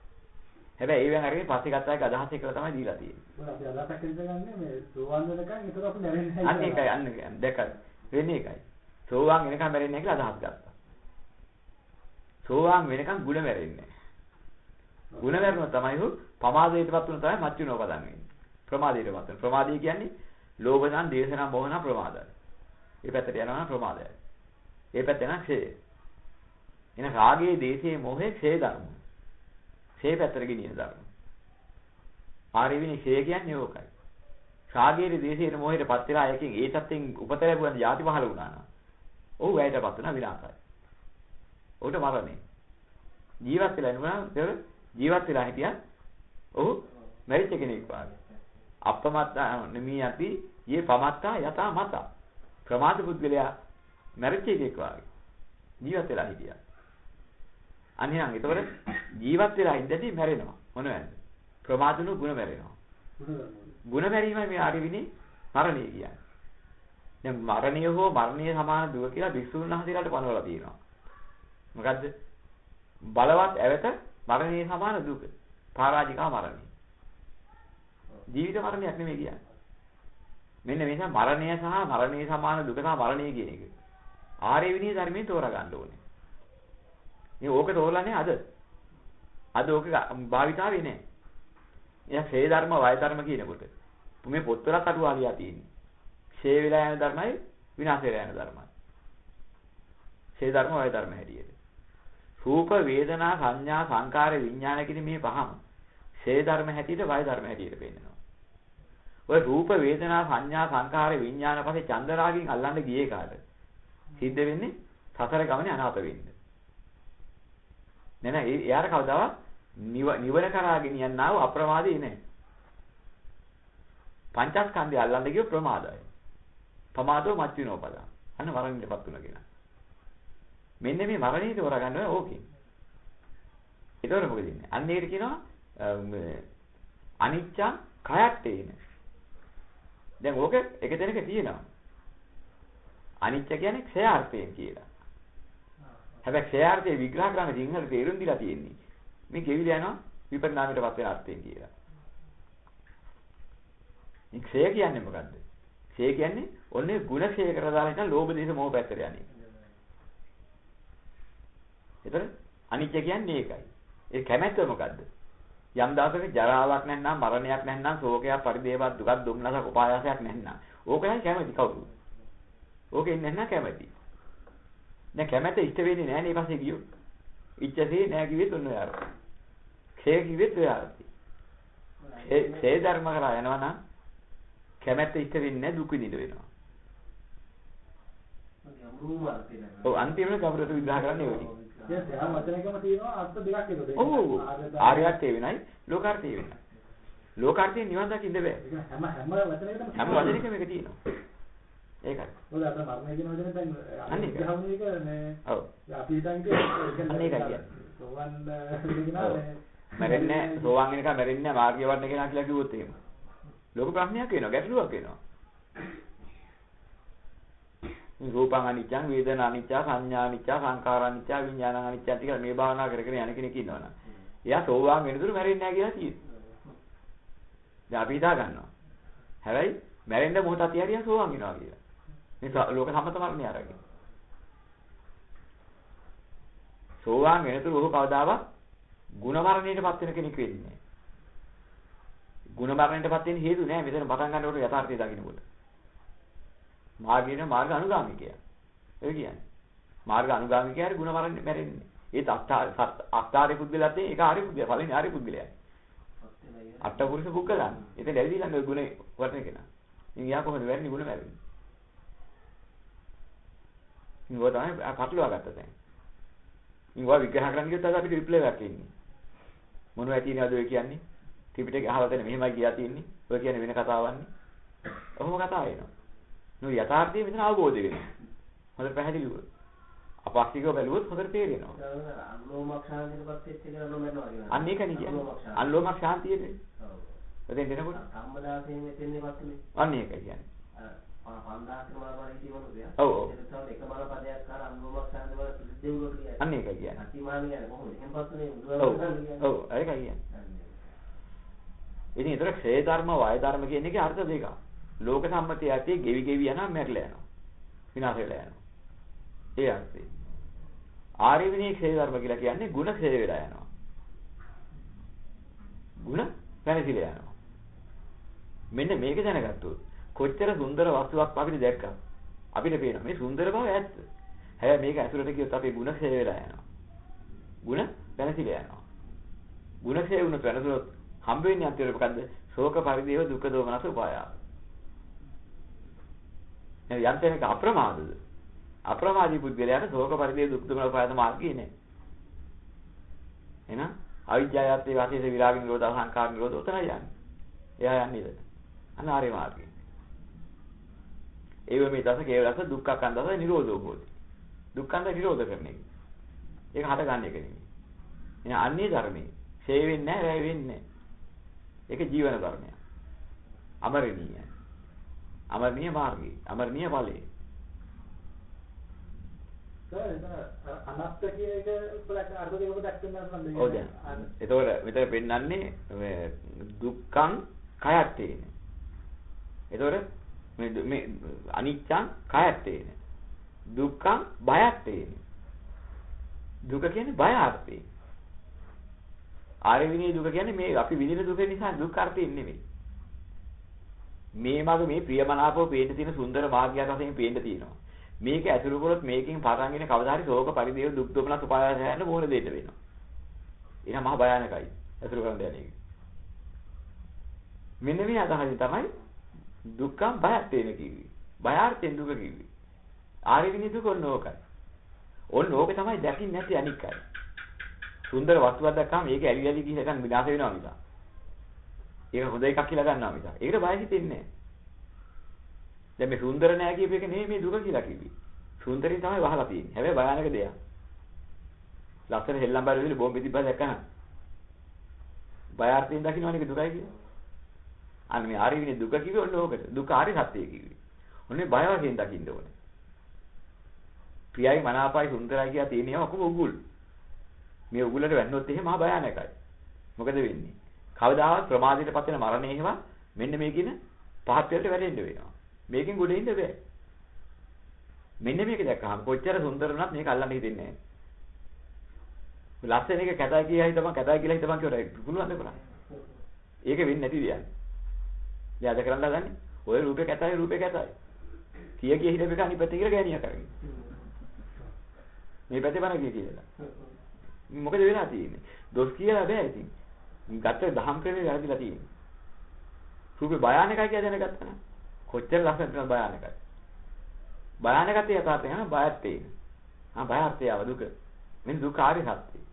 හැබැයි ඒවෙන් අරගෙන පස්සේ ගත්තාක අදහස් එකලා තමයි දීලා තියෙන්නේ. මොකද අපි අදහසක් ඉඳගන්නේ මේ සෝවන් වෙනකන් ඒතර අපි නැරෙන්නේ නැහැ අන්න ඒකයි අන්න ඒකයි. දැක්කද? වෙන්නේ ඒකයි. සෝවාන් වෙනකම් මැරෙන්නේ නැහැ කියලා අදහස් ගත්තා. සෝවාන් වෙනකම් ಗುಣ මැරෙන්නේ නැහැ. ಗುಣ මැරුණා තමයි හු පමාදයටපත් වුණ තමයි මච්චුනෝ පදන් වෙන්නේ. ප්‍රමාදයටපත් වෙන. ප්‍රමාදය කියන්නේ ලෝභයන්, දේශනා, මොහන ප්‍රමාදයි. ඒ පැත්තට යනවා නම් ප්‍රමාදයයි. ඒ පැත්තේ නම් ක්ෂය. එන රාගයේ, දේශයේ, මොහේ ක්ෂය ධර්ම. ක්ෂය පැත්තට ගෙනියන ධර්ම. ආරිවිනි ක්ෂය කියන්නේ ඕකයි. රාගයේ, දේශයේ, මොහේටපත් වෙලා එකකින් ඒ සත්‍යෙන් උපත ලැබුවන් ಜಾති පහල වුණා නම් ඔහු වැයටපත් වෙනවා විනාශයි. ඔහුට මරණය. ජීවත් වෙලා ඉන්නවා ජීවත් වෙලා හිටියා ඔහු මැරිච්ච කෙනෙක් වගේ. අපමත්තා නෙමී යති යේ පමත්තා යතා මත. ප්‍රමාද පුද්ගලයා මැරිච්ච එකෙක් වගේ. ජීවත් වෙලා හිටියා. අනිහන් ඒතකොට ජීවත් වෙලා ඉඳදී මැරෙනවා. මොනවද? ප්‍රමාදුණු ಗುಣ මැරෙනවා. ಗುಣ මැරීමයි මේ ආරිවිනි මරණය කියන්නේ. දැන් මරණය හෝ මරණය සමාන දුක කියලා භික්ෂුන් වහන්සේලාට පනවලා තියෙනවා. මොකද්ද? බලවත් ඇවත මරණය සමාන දුක. පරාජිකා මරණය. ජීවිත මරණයක් නෙමෙයි කියන්නේ. මෙන්න මේ නිසා මරණය සහ මරණය සමාන දුක සහ මරණය කියන එක. ආර්ය විනී ධර්මයෙන් තෝරා ගන්න ඕනේ. මේ ඕක තෝරලානේ අද. අද ඕක භාවිතාවේ නෑ. එයා ශ්‍රේ ධර්ම වය ධර්ම කියනකොට මේ පොත්වල කටුවා ලියා තියෙන්නේ. ක්ෂය වෙලා යන ධර්මයි විනාශ වෙලා යන ධර්මයි. ක්ෂය ධර්ම වය ධර්ම හැටියට. රූප වේදනා සංඥා සංකාර විඥාන කියන මේ පහම ක්ෂය ධර්ම හැටියට වය ධර්ම හැටියට පෙන්නනවා. ඔය රූප වේදනා සංඥා සංකාර විඥාන පස්සේ චන්දරාගින් අල්ලන්න ගියේ කාට? සිද්ධ වෙන්නේ සතර ගමනේ අනාථ වෙන්න. නෑ නෑ එයාට කවදාවත් නිවන කරා ගෙනියන්නා වූ අප්‍රමාදී නෑ. පංචස්කන්ධය අල්ලන්න ගිය ප්‍රමාදයි. පමාදෝ මච්චිනෝ පද. අන්න මරණයටපත් වුණා කියන. මෙන්න මේ මරණයට හොරගන්න ඕනේ ඕකේ. ඒතකොට මොකද ඉන්නේ? අන්න ඒකට කියනවා අනිච්ච කයත් තේන. දැන් ඕක එක තැනක තියෙනවා. අනිච්ච කියන්නේ ක්ෂයාර්ථයෙන් කියලා. හැබැයි ක්ෂයාර්ථය විග්‍රහ කරන්න සිංහල තේරුම් දීලා තියෙන්නේ. මේ ගෙවිල යනවා විපරිණාමයටපත් වෙන අර්ථයෙන් කියලා. මේ ක්ෂය කියන්නේ මොකද්ද? ක්ෂය කියන්නේ ඔන්නේ ಗುಣ ක්ෂය කරලා දාලා ඉතින් ලෝභ දේශ මොහ පැත්තට යන්නේ. එතන අනිත්‍ය කියන්නේ ඒකයි. ඒ කැමැත්ත මොකද්ද? යම් දවසක ජරාවක් නැත්නම් මරණයක් නැත්නම් ශෝකයක් පරිදේවක් දුකක් දුම්නසක් උපායාසයක් නැත්නම් ඕකයි කැමැති කවුරු? ඕකෙන් නැත්නම් කැමැති. දැන් කැමැත්ත ඉෂ්ට වෙන්නේ නැහැ නේ ඊපස්සේ ගියෝ. ඉච්ඡසේ නැහැ කිව්වෙත් ඔන්න ඔයාර. ක්ෂය කිව්වෙත් ඔයාර. ක්ෂය ධර්ම කරා යනවා නම් කැමැත්ත ඉෂ්ට වෙන්නේ නැහැ දුක් විඳින්න වෙනවා. ඔව් අන්තිමට කවුරුත් විග්‍රහ කරන්නේ ඔය ටික. දැන් සෑම වචනයකම තියෙනවා අර්ථ දෙකක් ඒක. ඔව් ආර්යත්වය වෙනයි ලෝකාර්ථය වෙනයි. ලෝකාර්ථය නිවන් දකින්න බෑ. හැම හැම වචනයකම හැම වචනයකම ඒක තියෙනවා. ඒකයි. මොකද අර මරණය කියන වචනේ දැන් ඒක. ගහන එක මේ ඔව්. අපි හිතන් කියන්නේ අන්න ඒකයි කියන්නේ. සෝවන් කියනවා මැරෙන්නේ සෝවාන් වෙනකම් මැරෙන්නේ නැහැ මාර්ගය වඩන කෙනා කියලා කිව්වොත් එහෙම. ලෝක ප්‍රශ්නයක් වෙනවා ගැටලුවක් වෙනවා. රූපං අනිච්චං වේදනා අනිච්චා සංඥා අනිච්චා සංකාර අනිච්චා විඥාන අනිච්චා ටික මේ භාවනා කර කර යන කෙනෙක් ඉන්නවනම් එයා සෝවාන් වෙනතුරු මැරෙන්නේ නැහැ කියලා තියෙනවා. දැන් අපි හිතා ගන්නවා. හැබැයි මැරෙන්න මොහොත අතිහරියා සෝවාන් වෙනවා කියලා. මේ ලෝක සම්මත මරණය අරගෙන. සෝවාන් වෙනතුරු ඔහු කවදාවත් ಗುಣ මරණයටපත් වෙන කෙනෙක් වෙන්නේ නැහැ. ಗುಣ මරණයටපත් වෙන්න හේතු නැහැ මෙතන පටන් ගන්නකොට යථාර්ථය දකින්නකොට. මාර්ගයෙන් මාර්ග අනුගාමිකයා. ඒ කියන්නේ. මාර්ග අනුගාමිකයාට ಗುಣ මරන්නේ මැරෙන්නේ. ඒත් අට්ඨාරි පුද්ගලයාත් ඒක ආරි පුද්ගලයා. පළවෙනි ආරි පුද්ගලයා. අට්ඨපුරුෂ පුද්ගලයන්. එතන ලැබිලා නේ ගුණ වටන කෙනා. ඉතින් යා කොහොමද වෙන්නේ ගුණ මැරෙන්නේ? ඔය තමයි කටලුවා ගත්ත දැන්. ඔය විග්‍රහ කරන්න ගියොත් අපිට රිප්ලේ එකක් එන්නේ. මොනවද තියෙනවද ඔය කියන්නේ? ත්‍රිපිටකේ අහලා තියෙන මෙහෙමයි කියලා තියෙන්නේ. ඔය කියන්නේ වෙන කතාවන්නේ. ඔහොම කතා වෙනවා. නෝ යථාර්ථය මෙතන අවබෝධ වෙනවා. හොඳට පැහැදිලිව. අපක්ෂිකව බැලුවොත් හොඳට තේරෙනවා. අනුලෝමක් ශාන්තියටපත් වෙච්ච එක නෝ මරනවා කියනවා. අන්න ඒකනේ කියන්නේ. අනුලෝමක් ශාන්තියනේ. ඔව්. එතෙන් දෙනකොට සම්මදාසයෙන් මෙතෙන්නේ පස්සේ අන්න ඒකයි කියන්නේ. අර 5000 මාර හිටියවලුද ඔව්, ඔව්. ඒක තමයි එක මල පදයක් අර අනුමක් සාන්ද වල දෙව්ලොට කියන්නේ. අන්න ඒකයි කියන්නේ. අතිමාන කියන්නේ කොහොමද? එහෙන් පස්සනේ ඔව්. බුදුහාමුදුරුවෝ කියන්නේ. ඔව් ඒකයි කියන්නේ. අන්නේ. ඉතින් ඒතර ක්ෂය ධර්ම වාය ධර්ම කියන එකේ අර්ථ දෙකක්. ලෝක සම්මතිය ඇති ගෙවි ගෙවි යනවා මැරලා යනවා. විනාශ වෙලා යනවා. ඒ අර්ථය. ආර්ය විනී ක්ෂය ධර්ම කියලා කියන්නේ ಗುಣ ක්ෂය වෙලා යනවා. ಗುಣ පැනසිලා යනවා. මෙන්න මේක දැනගත්තොත් කොච්චර සුන්දර වස්තුවක් අපිට දැක්කා. අපිට පේනවා මේ සුන්දර බව ඇත්ත. හැබැයි මේක ඇතුළට ගියොත් අපේ ಗುಣ ක්ෂය වෙලා යනවා. ಗುಣ පැනසිලා යනවා. ಗುಣ ක්ෂය වුණොත් වෙනසොත් හම්බ වෙන්නේ අන්තිමට මොකද්ද? ශෝක පරිදේව දුක්ඛ දෝමනස උපායාව. එහෙනම් යම් තැනක අප්‍රමාදද? අප්‍රමාදී පුද්ගලයාට ශෝක පරිදේව දුක්ඛ දෝමනස උපායාව මාර්ගය නෑ. එහෙනම් අවිජ්ජායත්තේ වාසීස විරාග නිරෝධ සංකාර නිරෝධ උතනයි යන්නේ. එයා යන්නේ ඉතින්. අනාරේ මාර්ගය. ඒව මේ දස කේවලස දුක්ඛකන්දස නිරෝධෝ හෝති. දුක්ඛන්ද නිරෝධ කරන එක. ඒක හට ගන්න එක නෙමෙයි. එහෙනම් අන්නේ ධර්මයේ ඡේ වෙන්නේ නැහැ, වැය වෙන්නේ නැහැ. ඒක ජීවන ධර්මයක්. අමරණීය. අමරණීය මාර්ගය. අමරණීය ඵලය. එතකොට මෙතන පෙන්වන්නේ දුක්ඛං කයත් තේන. එතකොට මේ දු- මේ අනිච්චං කයත් තේන. දුක්ඛං බයත් තේන. දුක කියන්නේ බය අර්ථය. ආර්ය විනී දුක කියන්නේ මේ අපි විඳින දුක නිසා දුක් අර්ථයෙන් නෙමෙයි. මේ මග මේ ප්‍රියමනාපව පේන්න තියෙන සුන්දර මාර්ගයක් වශයෙන් පේන්න තියෙනවා. මේක ඇතුළු කරොත් මේකෙන් පරංගින කවදා හරි ශෝක පරිදේව දුක් දුමනස් උපායාස යන මොන දෙන්න වෙනවා. එහෙනම් මහා භයානකයි. ඇතුළු කරන්න යන එක. මෙන්න මේ අදහසින් තමයි දුක්ඛම් බයත් වෙන කිව්වේ. බයාර්ථයෙන් දුක කිව්වේ. ආර්ය විනී දුක ඔන්න ඕකයි. ඔන්න ඕක තමයි දැකින් නැති අනික් අය. සුන්දර වස්තුවක් දැක්කම ඒක ඇලි ඇලි ගිහින් නිකන් විනාශ වෙනවා මිස. ඒක හොඳ එකක් කියලා ගන්නවා මිස. ඒකට බය හිතෙන්නේ නැහැ. දැන් මේ සුන්දර නෑ කියප එක නෙමෙයි මේ දුක කියලා කිව්වේ. සුන්දරින් තමයි වහලා තියෙන්නේ. හැබැයි භයානක දෙයක්. ලස්සන හෙල්ලම් බාර විදිහට බෝම්බ තිබ්බා දැක්කම බයාර්ථයෙන් දකින්නවනේ ඒක දුකයි කියන්නේ. අන්න මේ ආර්ය විනේ දුක කිව්වේ ඔන්න ඕකට. දුක ආර්ය සත්‍යය කිව්වේ. ඔන්නේ බය වශයෙන් දකින්න ඕනේ. ප්‍රියයි මනාපයි සුන්දරයි කියලා තියෙනවා ඔක්කොම උගුල්. මේ උගුලට වැන්නොත් එහෙම මහා භයානකයි. මොකද වෙන්නේ? කවදාවත් ප්‍රමාදයට පත් වෙන මරණය එහෙම මෙන්න මේ කියන පහත් වලට වැටෙන්න වෙනවා. මේකෙන් ගොඩ එන්න බෑ. මෙන්න මේක දැක්කහම කොච්චර සුන්දර වුණත් මේක අල්ලන්න හිතෙන්නේ නැහැ. ලස්සන එක කැතයි කියලා හිතපන් කැතයි කියලා හිතපන් කියවට පුළුවන් ද කරන්නේ. ඒක වෙන්නේ නැති දෙයක්. යාද කරන්න හදන්නේ. ඔය රූපේ කැතයි රූපේ කැතයි. කිය කිය හිතපෙක අනිත් පැත්තේ කියලා ගෑනියා කරගෙන. මේ පැත්තේ බන කිය කියලා. මොකද වෙලා තියෙන්නේ? දොස් කියලා බෑ ඉතින්. ගත්ත දහම් ක්‍රමේ වැරදිලා තියෙන්නේ. රූපේ භයානකයි කියලා දැනගත්තා නම් කොච්චර ලස්සනද භයානකයි. භයානකත් යථාර්ථය නා බයත් තියෙන. ආ බයත් ආව දුක. මෙන්න දුකාරි සත්‍යය.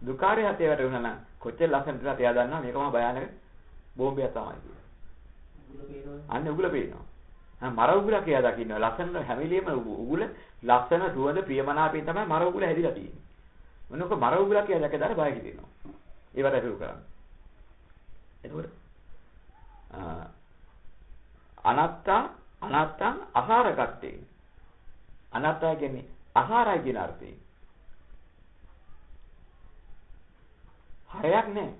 දුකාරි සත්‍යය වැටුණා නම් කොච්චර ලස්සනද කියලා එයා දන්නවා මේකම භයානක බෝම්බයක් තමයි කියලා. උගුල පේනවනේ. අන්න උගුල පේනවා. ආ මර උගුලක් එයා දකින්නවා. ලස්සන හැමිලියම උගුල ලස්සන සුවඳ ප්‍රියමනාපයෙන් තමයි මර උගුල හැදිලා තියෙන්නේ. මොනක මර උගුලක් එයා දැකලා බය හිතෙනවා. ඒවට අසුරු කරන්නේ. එතකොට අනත්තා අනත්තං අහාරකට්ටේ. අනත්තා කියන්නේ අහාරයි කියන අර්ථයෙන්. හරයක් නැහැ.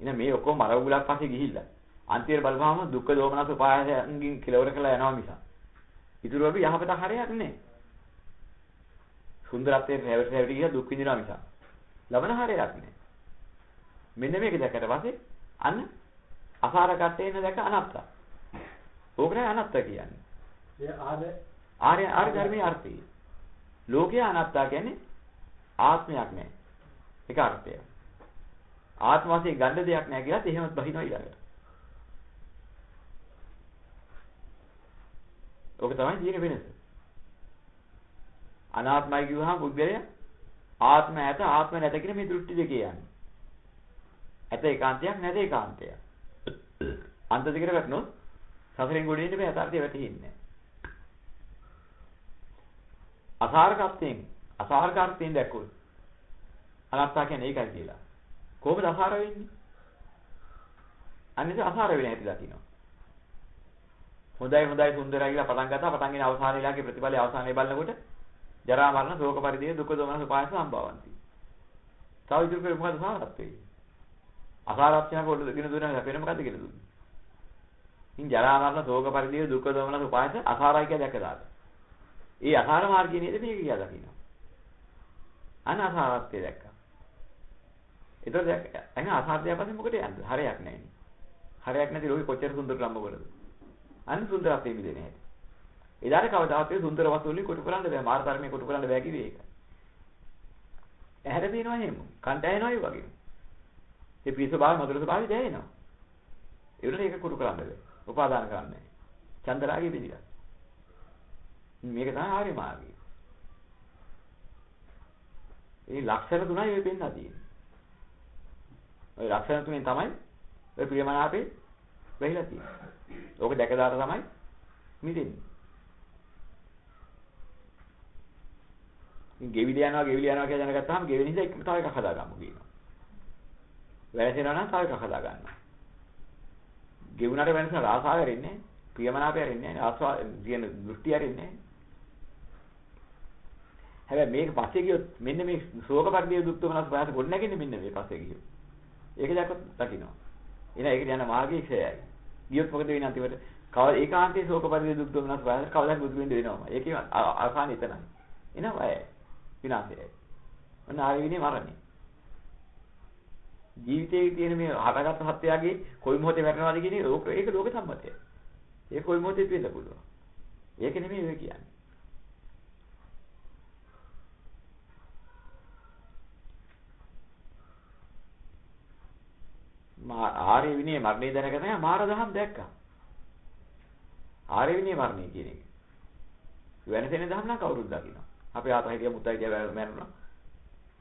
ඉතින් මේ ඔක්කොම මර උගුලක් පස්සේ ගිහිල්ලා අන්තිමට බලපුවම දුක්ඛ දෝමනස උපායයන්ගෙන් කෙලවර කළා යනවා මිස. ඉතුරු වෙබි යහපත හරයක් නැහැ. සුන්දරත්වයේ රැවටි රැවටි ගියා දුක් විඳිනවා මිස. ලබන හරයක් නැහැ. මෙන්න මේක දැක්කට පස්සේ අන්න අසාරකටේන දැක අනත්ත. ඕකනේ අනත්ත කියන්නේ. ඒ ආද ආර්ය ආර්ය ධර්මයේ අර්ථය. ලෝකයේ අනත්තා කියන්නේ ආත්මයක් නැහැ. ඒක අර්ථය. ආත්ම වශයෙන් ගන්න දෙයක් නැහැ කියලාත් එහෙමත් බහිනවා ඊළඟට. ඕක තමයි තියෙන වෙනස. අනාත්මයි කිව්වහම පුද්ගලයා ආත්ම ඇත ආත්ම නැත කියන මේ දෘෂ්ටි දෙකේ යන්නේ. ඇත ඒකාන්තයක් නැත ඒකාන්තයක්. අන්ත දෙකට වැටුණොත් සසරෙන් ගොඩ එන්න බෑ යථාර්ථය වැටහෙන්නේ නැහැ. අසාරකත්වයෙන් අසාරකාර්ථයෙන් දැක්කොත් අනාත්තා කියන්නේ ඒකයි කියලා. කොහොමද අසාර වෙන්නේ? අනිත් අසාර වෙන හැටි දකින්නවා. හොඳයි හොඳයි සුන්දරයි කියලා පටන් ගත්තා පටන් ගෙන අවසාන වෙලාවේ ප්‍රතිඵලය අවසානයේ බලනකොට ජරා මරණ ශෝක පරිදේ දුක දොමන සුපායස සම්භවಂತಿ. තව ඉතුරු කරේ මොකද සාරත්වේ? අසාරත්වයක් වලට දෙන දුන්නා හැපෙන මොකද්ද කියලා දුන්නේ. ඉන් ජරා මරණ ශෝක පරිදේ දුක දොමන සුපායස අසාරයි කියලා දැකලාද? ඒ අසාර මාර්ගය නේද මේක කියලා දකින්නවා. අන අසාරත්වය දැක්කා. ඒතකොට දැක්ක එහෙනම් අසාරත්වය පස්සේ මොකද යන්නේ? හරයක් නැහැ නේ. හරයක් නැති ලෝකෙ කොච්චර සුන්දර ලම්බවලද? අන්න සුන්දරත්වය මිදෙන්නේ නැහැ. එදාට කවදාවත් ඒ සුන්දර වස්තු වලින් කොටු කරන්න බෑ. මාර ධර්මයේ කොටු කරන්න බෑ කිව්වේ ඒක. ඇහැට පේනවා එහෙම. කන්ට ඇහෙනවා ඒ වගේ. ඒ පිස භාව මధుර ස්වභාවය දැනෙනවා. ඒකට ඒක කොටු කරන්න බෑ. උපාදාන කරන්නේ නැහැ. චන්දරාගේ පිළිගන්න. මේක තමයි ආර්ය මාර්ගය. ඒ ලක්ෂණ තුනයි ඔය පෙන්නලා තියෙන්නේ. ඔය ලක්ෂණ තුනෙන් තමයි ඔය ප්‍රියමනාපේ වෙහිලා තියෙන්නේ. ඕක දැකලාට තමයි මිදෙන්නේ. ඉතින් ගෙවිල යනවා ගෙවිල යනවා කියලා දැනගත්තාම ගෙවෙන නිසා එකම තව එකක් හදාගමු කියනවා. වැරසෙනවා නම් තව එකක් හදා ගන්නවා. ගෙවුනට වෙනස රාසාව හැරෙන්නේ ප්‍රියමනාපය හැරෙන්නේ නැහැ. ආස්වා කියන දෘෂ්ටි හැරෙන්නේ නැහැ. හැබැයි මේක පස්සේ ගියොත් මෙන්න මේ ශෝක පරිදේ දුක් දුමනස් ප්‍රයාස ගොඩ නැගෙන්නේ මෙන්න මේ පස්සේ ගියොත්. ඒක දැක්කොත් දකින්නවා. එහෙනම් ඒකට යන මාර්ගය ක්ෂයයි. ගියොත් මොකද වෙන්නේ අන්තිමට? කව ඒකාන්තයේ ශෝක පරිදේ දුක් දුමනස් ප්‍රයාස කවදාවත් බුදු වෙන්න වෙනවම. ඒකේ අවසාන එතනයි. එනවා අය. විනාශයයි. ඔන්න ආර්ය විනය මරණය. ජීවිතයේ තියෙන මේ හටගත් සත්‍යයගේ කොයි මොහොතේ වැටෙනවද කියන එක ඒක ලෝක සම්මතය. ඒක කොයි මොහොතේ වෙන්න පුළුවන්. ඒක නෙමෙයි ඔය කියන්නේ. ආර්ය විනය මරණය දැනගෙන මාර දහම් දැක්කා. ආර්ය විනය මරණය කියන එක. වෙනසෙන දහම් නම් කවුරුත් දකිනවා. අපේ ආතා හිටිය මුත්තයි කියලා මැරුණා.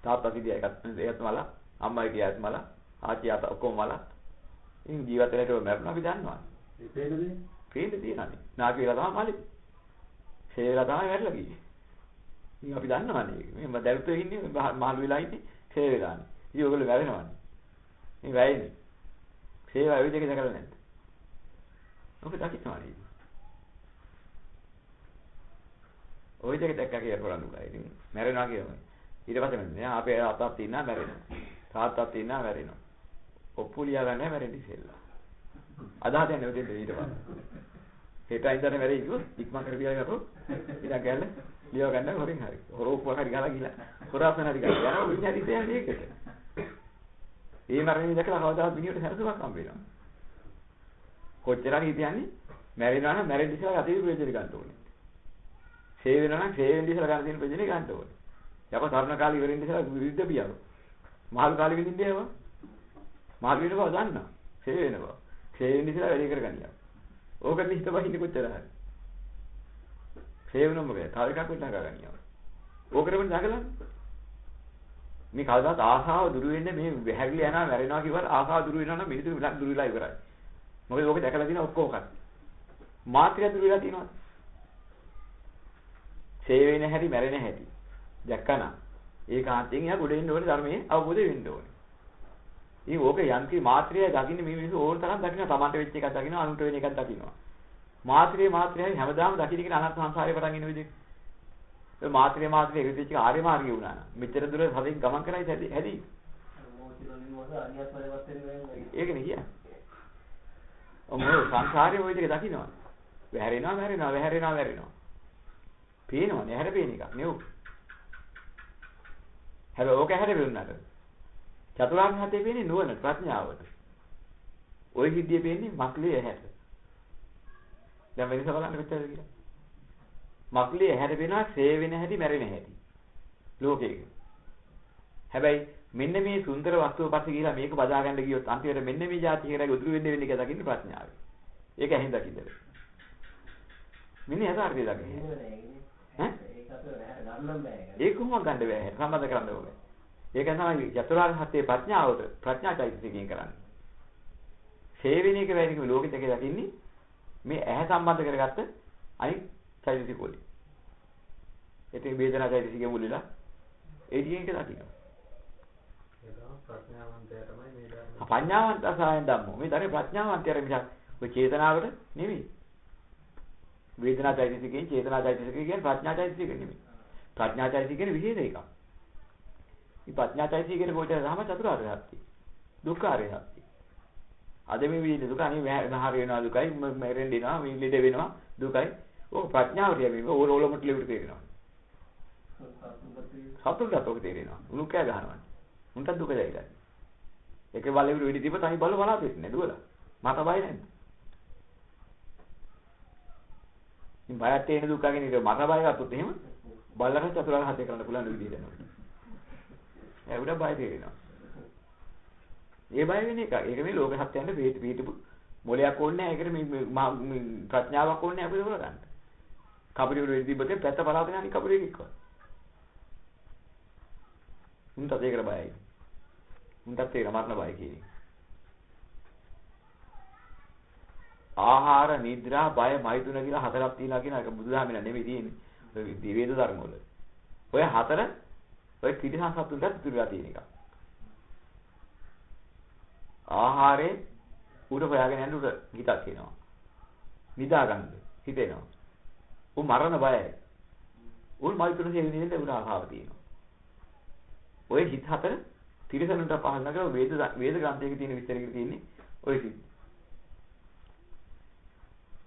තාත්තා හිටිය එකත් එයත් මල, අම්මා හිටියත් මල, ආච්චි ආතා ඔක්කොම මල. ඉතින් ජීවිත වෙලට මැරුණා අපි දන්නවා. ඒ තේරෙන්නේ? පේන්න තියෙනනේ. නාකි වෙලා තමයි මලේ. ෂේ වෙලා තමයි වැටලා ගියේ. ඉතින් අපි දන්නවනේ. මේ දැරුතේ ඉන්නේ මහලු වෙලා ඉන්නේ ෂේ වෙලානේ. ඉතින් ඔයගොල්ලෝ වැවෙනවනේ. ඉතින් වැයෙන්නේ. ෂේ වෙලා විදිහක දැකලා නැද්ද? ඔක දකින්නවනේ. ওই දෙක දැක්කා කියලා කරන්න උගා. ඉතින් මැරෙනවා කියනවා. ඊට පස්සේ මෙන්න අපේ අතක් තියනවා මැරෙනවා. තාත්තක් තියනවා මැරෙනවා. ඔප්පු ලියා ගන්න මැරෙන්න ඉස්සෙල්ලා. අදහස යන්නේ ඔතෙන්ද ඊට පස්සේ. හෙට ඉඳන් මැරෙයි කිව්වොත් ඉක්මන් කර පියා ගත්තොත් ඉතින් ගෑල්ල ලියව ගන්න හොරින් හරි. හොරෝප්පු හරි ගහලා ගිහලා හොරාසන හරි ගහලා යනවා විඤ්ඤා හරි දෙන්නේ ඒකට. ඒ මරණය දැකලා කවදාවත් මිනිහට හැරසුමක් හම්බ වෙනවා. කොච්චර හරි හිතන්නේ මැරෙනවා නම් මැරෙන්න ඉස්සෙල්ලා අතේ ප්‍රයෝජන ගන්න ඕනේ. ෂේ වෙනවා නම් ෂේ වෙන්න ඉස්සලා ගන්න තියෙන ප්‍රයෝජනේ ගන්න ඕනේ. යප තරුණ කාලේ ඉවරින් ඉස්සලා විරුද්ධ පියව. මහලු කාලේ විඳින්නේ ඒවා. මහලු වෙන බව දන්නා. ෂේ වෙන බව. ෂේ වෙන්න ඉස්සලා වැඩි කරගන්නියා. ඕකට හිත බහින්නේ කොච්චර හරි. ෂේ වෙනම මොකද? තව එකක් වෙන්න ගන්නියා. ඕකටම නගලන්නේ. මේ කවදාත් ආසාව දුරු වෙන්නේ මේ වැහැරිලා යනවා මැරෙනවා කියවල ආසාව දුරු වෙනවා නම් මිනිස්සු දුරු වෙලා ඉවරයි. මොකද ඕක දැකලා තියෙන ඔක්කොම කට. මාත්‍රිය දුරු වෙලා තියෙනවා. ඡේ වෙන හැටි මැරෙන හැටි දැක්කනම් ඒකාන්තයෙන් එයා ගොඩ එන්න ඕනේ ධර්මයේ අවබෝධ වෙන්න ඕනේ. ඉතින් ඕක යන්ත්‍රී මාත්‍රියයි දකින්න මේ මිනිස්සු ඕන තරම් දකින්න තමන්ට වෙච්ච එකක් දකින්න අනුන්ට වෙන එකක් දකින්නවා. මාත්‍රියේ මාත්‍රියයි හැමදාම දකින්න කියන අනත් සංසාරේ පටන් ඉන්න විදිහ. ඒ මාත්‍රියේ මාත්‍රියේ විදිහට ආර්ය මාර්ගය වුණා නම් මෙච්චර දුර හදින් ගමන් කරයි හැදි හැදි. ඒකනේ කියන්නේ. ඔමෝ සංසාරයේ ওই දෙක දකින්නවා. වැහැරෙනවා වැහැරෙනවා වැහැරෙනවා වැහැරෙනවා. පේනවනේ ඇහැර පේන එකක් නෙව්. හැබැයි ඕක ඇහැර පේුණාට චතුරාර්ය සත්‍ය පේන්නේ නුවණ ප්‍රඥාවට. ওই සිද්ධිය පේන්නේ මක්ලිය ඇහැට. දැන් වෙනස බලන්න මෙච්චරද කියලා. මක්ලිය ඇහැට පේනවා සේ වෙන හැටි මැරෙන හැටි. ලෝකේක. හැබැයි මෙන්න මේ සුන්දර වස්තුව පස්සේ ගිහිලා මේක බදා ගන්න ගියොත් අන්තිමට මෙන්න මේ જાති කියලා උදුරු වෙන්න වෙන්නේ කියලා දකින්න ප්‍රඥාවයි. ඒක ඇහෙන් දකින්න. මෙන්න යථාර්ථය දකින්න. ඒක කොහොමද ගන්න බෑ සම්බන්ධ කරන්න ඕනේ. ඒක තමයි චතුරාර්ය සත්‍ය ප්‍රඥාවට ප්‍රඥාචෛතසිකයෙන් කරන්නේ. සේවින එක වෙනික ලෝකෙට එක දකින්නේ මේ ඇහැ සම්බන්ධ කරගත්ත අනිත් චෛතසික වලින්. ඒකේ වේදනා චෛතසිකේ මුලිලා ඒ දිගින් එක දකිනවා. ප්‍රඥාවන්තයාටමයි මේ ධර්ම. පඤ්ඤාවන්ත සායන් ධම්මෝ. මේ ධර්ම ප්‍රඥාවන්තයර මිසක් ඔය චේතනාවට නෙවෙයි. වේදනාචෛතසිකයෙන් චේතනාචෛතසිකය කියන්නේ ප්‍රඥාචෛතසික නෙමෙයි. ප්‍රඥාචෛතසික කියන්නේ විශේෂ එකක්. මේ ප්‍රඥාචෛතසික කියන කොටස තමයි චතුරාර්ය සත්‍ය. දුක්ඛාරය සත්‍ය. අද මේ විදිහට දුක අනේ මහර වෙනවා දුකයි මැරෙන්න දෙනවා මේ ලෙඩ වෙනවා දුකයි. ඕක ප්‍රඥාවට යන්නේ ඕල ඕලමට ලෙවට තේරෙනවා. සතුටට ඔක තේරෙනවා. උණු කෑ ගහනවා. උන්ට දුක දැයිලා. එක බලෙවිට වෙඩි තිබ්බ තනි බල බලාපෙන්නේ නෑ දුවලා. මට බය නැද්ද? ඉතින් බයත් එන දුක ගැන ඉත මට බය ගත්තොත් එහෙම බල්ලට චතුරාර්ය සත්‍ය කරන්න පුළුවන් විදිහට යනවා. ඒකට බය තේරෙනවා. ඒ බය වෙන එක. ඒක මේ ලෝක සත්‍යයන්ට පිට පිටපු මොලයක් ඕනේ නැහැ. ඒකට මේ ප්‍රඥාවක් ඕනේ නැහැ අපිට කරගන්න. කපුරේ වෙඩි තිබ්බත් පැත්ත බලාගෙන අනික කපුරේ එක්කවා. උන්ට ඒකට බයයි. උන්ටත් ඒක මරණ බය කියන්නේ. ආහාර නිද්‍රා බය මෛතුන කියලා හතරක් තියෙනවා කියන එක බුදුදහමෙන් නෙමෙයි තියෙන්නේ. ඔය වේද ධර්ම වල. ඔය හතර ඔය කිරිසංසතුන්ට ඉතුරුලා තියෙන එක. ආහාරේ උඩ හොයාගෙන යන්න උඩ හිතක් එනවා. නිදා ගන්න හිතෙනවා. උ මරණ බයයි. උන් මෛතුන හේවිනේ උඩ ආහාර තියෙනවා. ඔය හිත හතර තිරසනුන්ට පහළ කරලා වේද වේද ග්‍රන්ථයක තියෙන විස්තරයක තියෙන්නේ ඔය සිත්.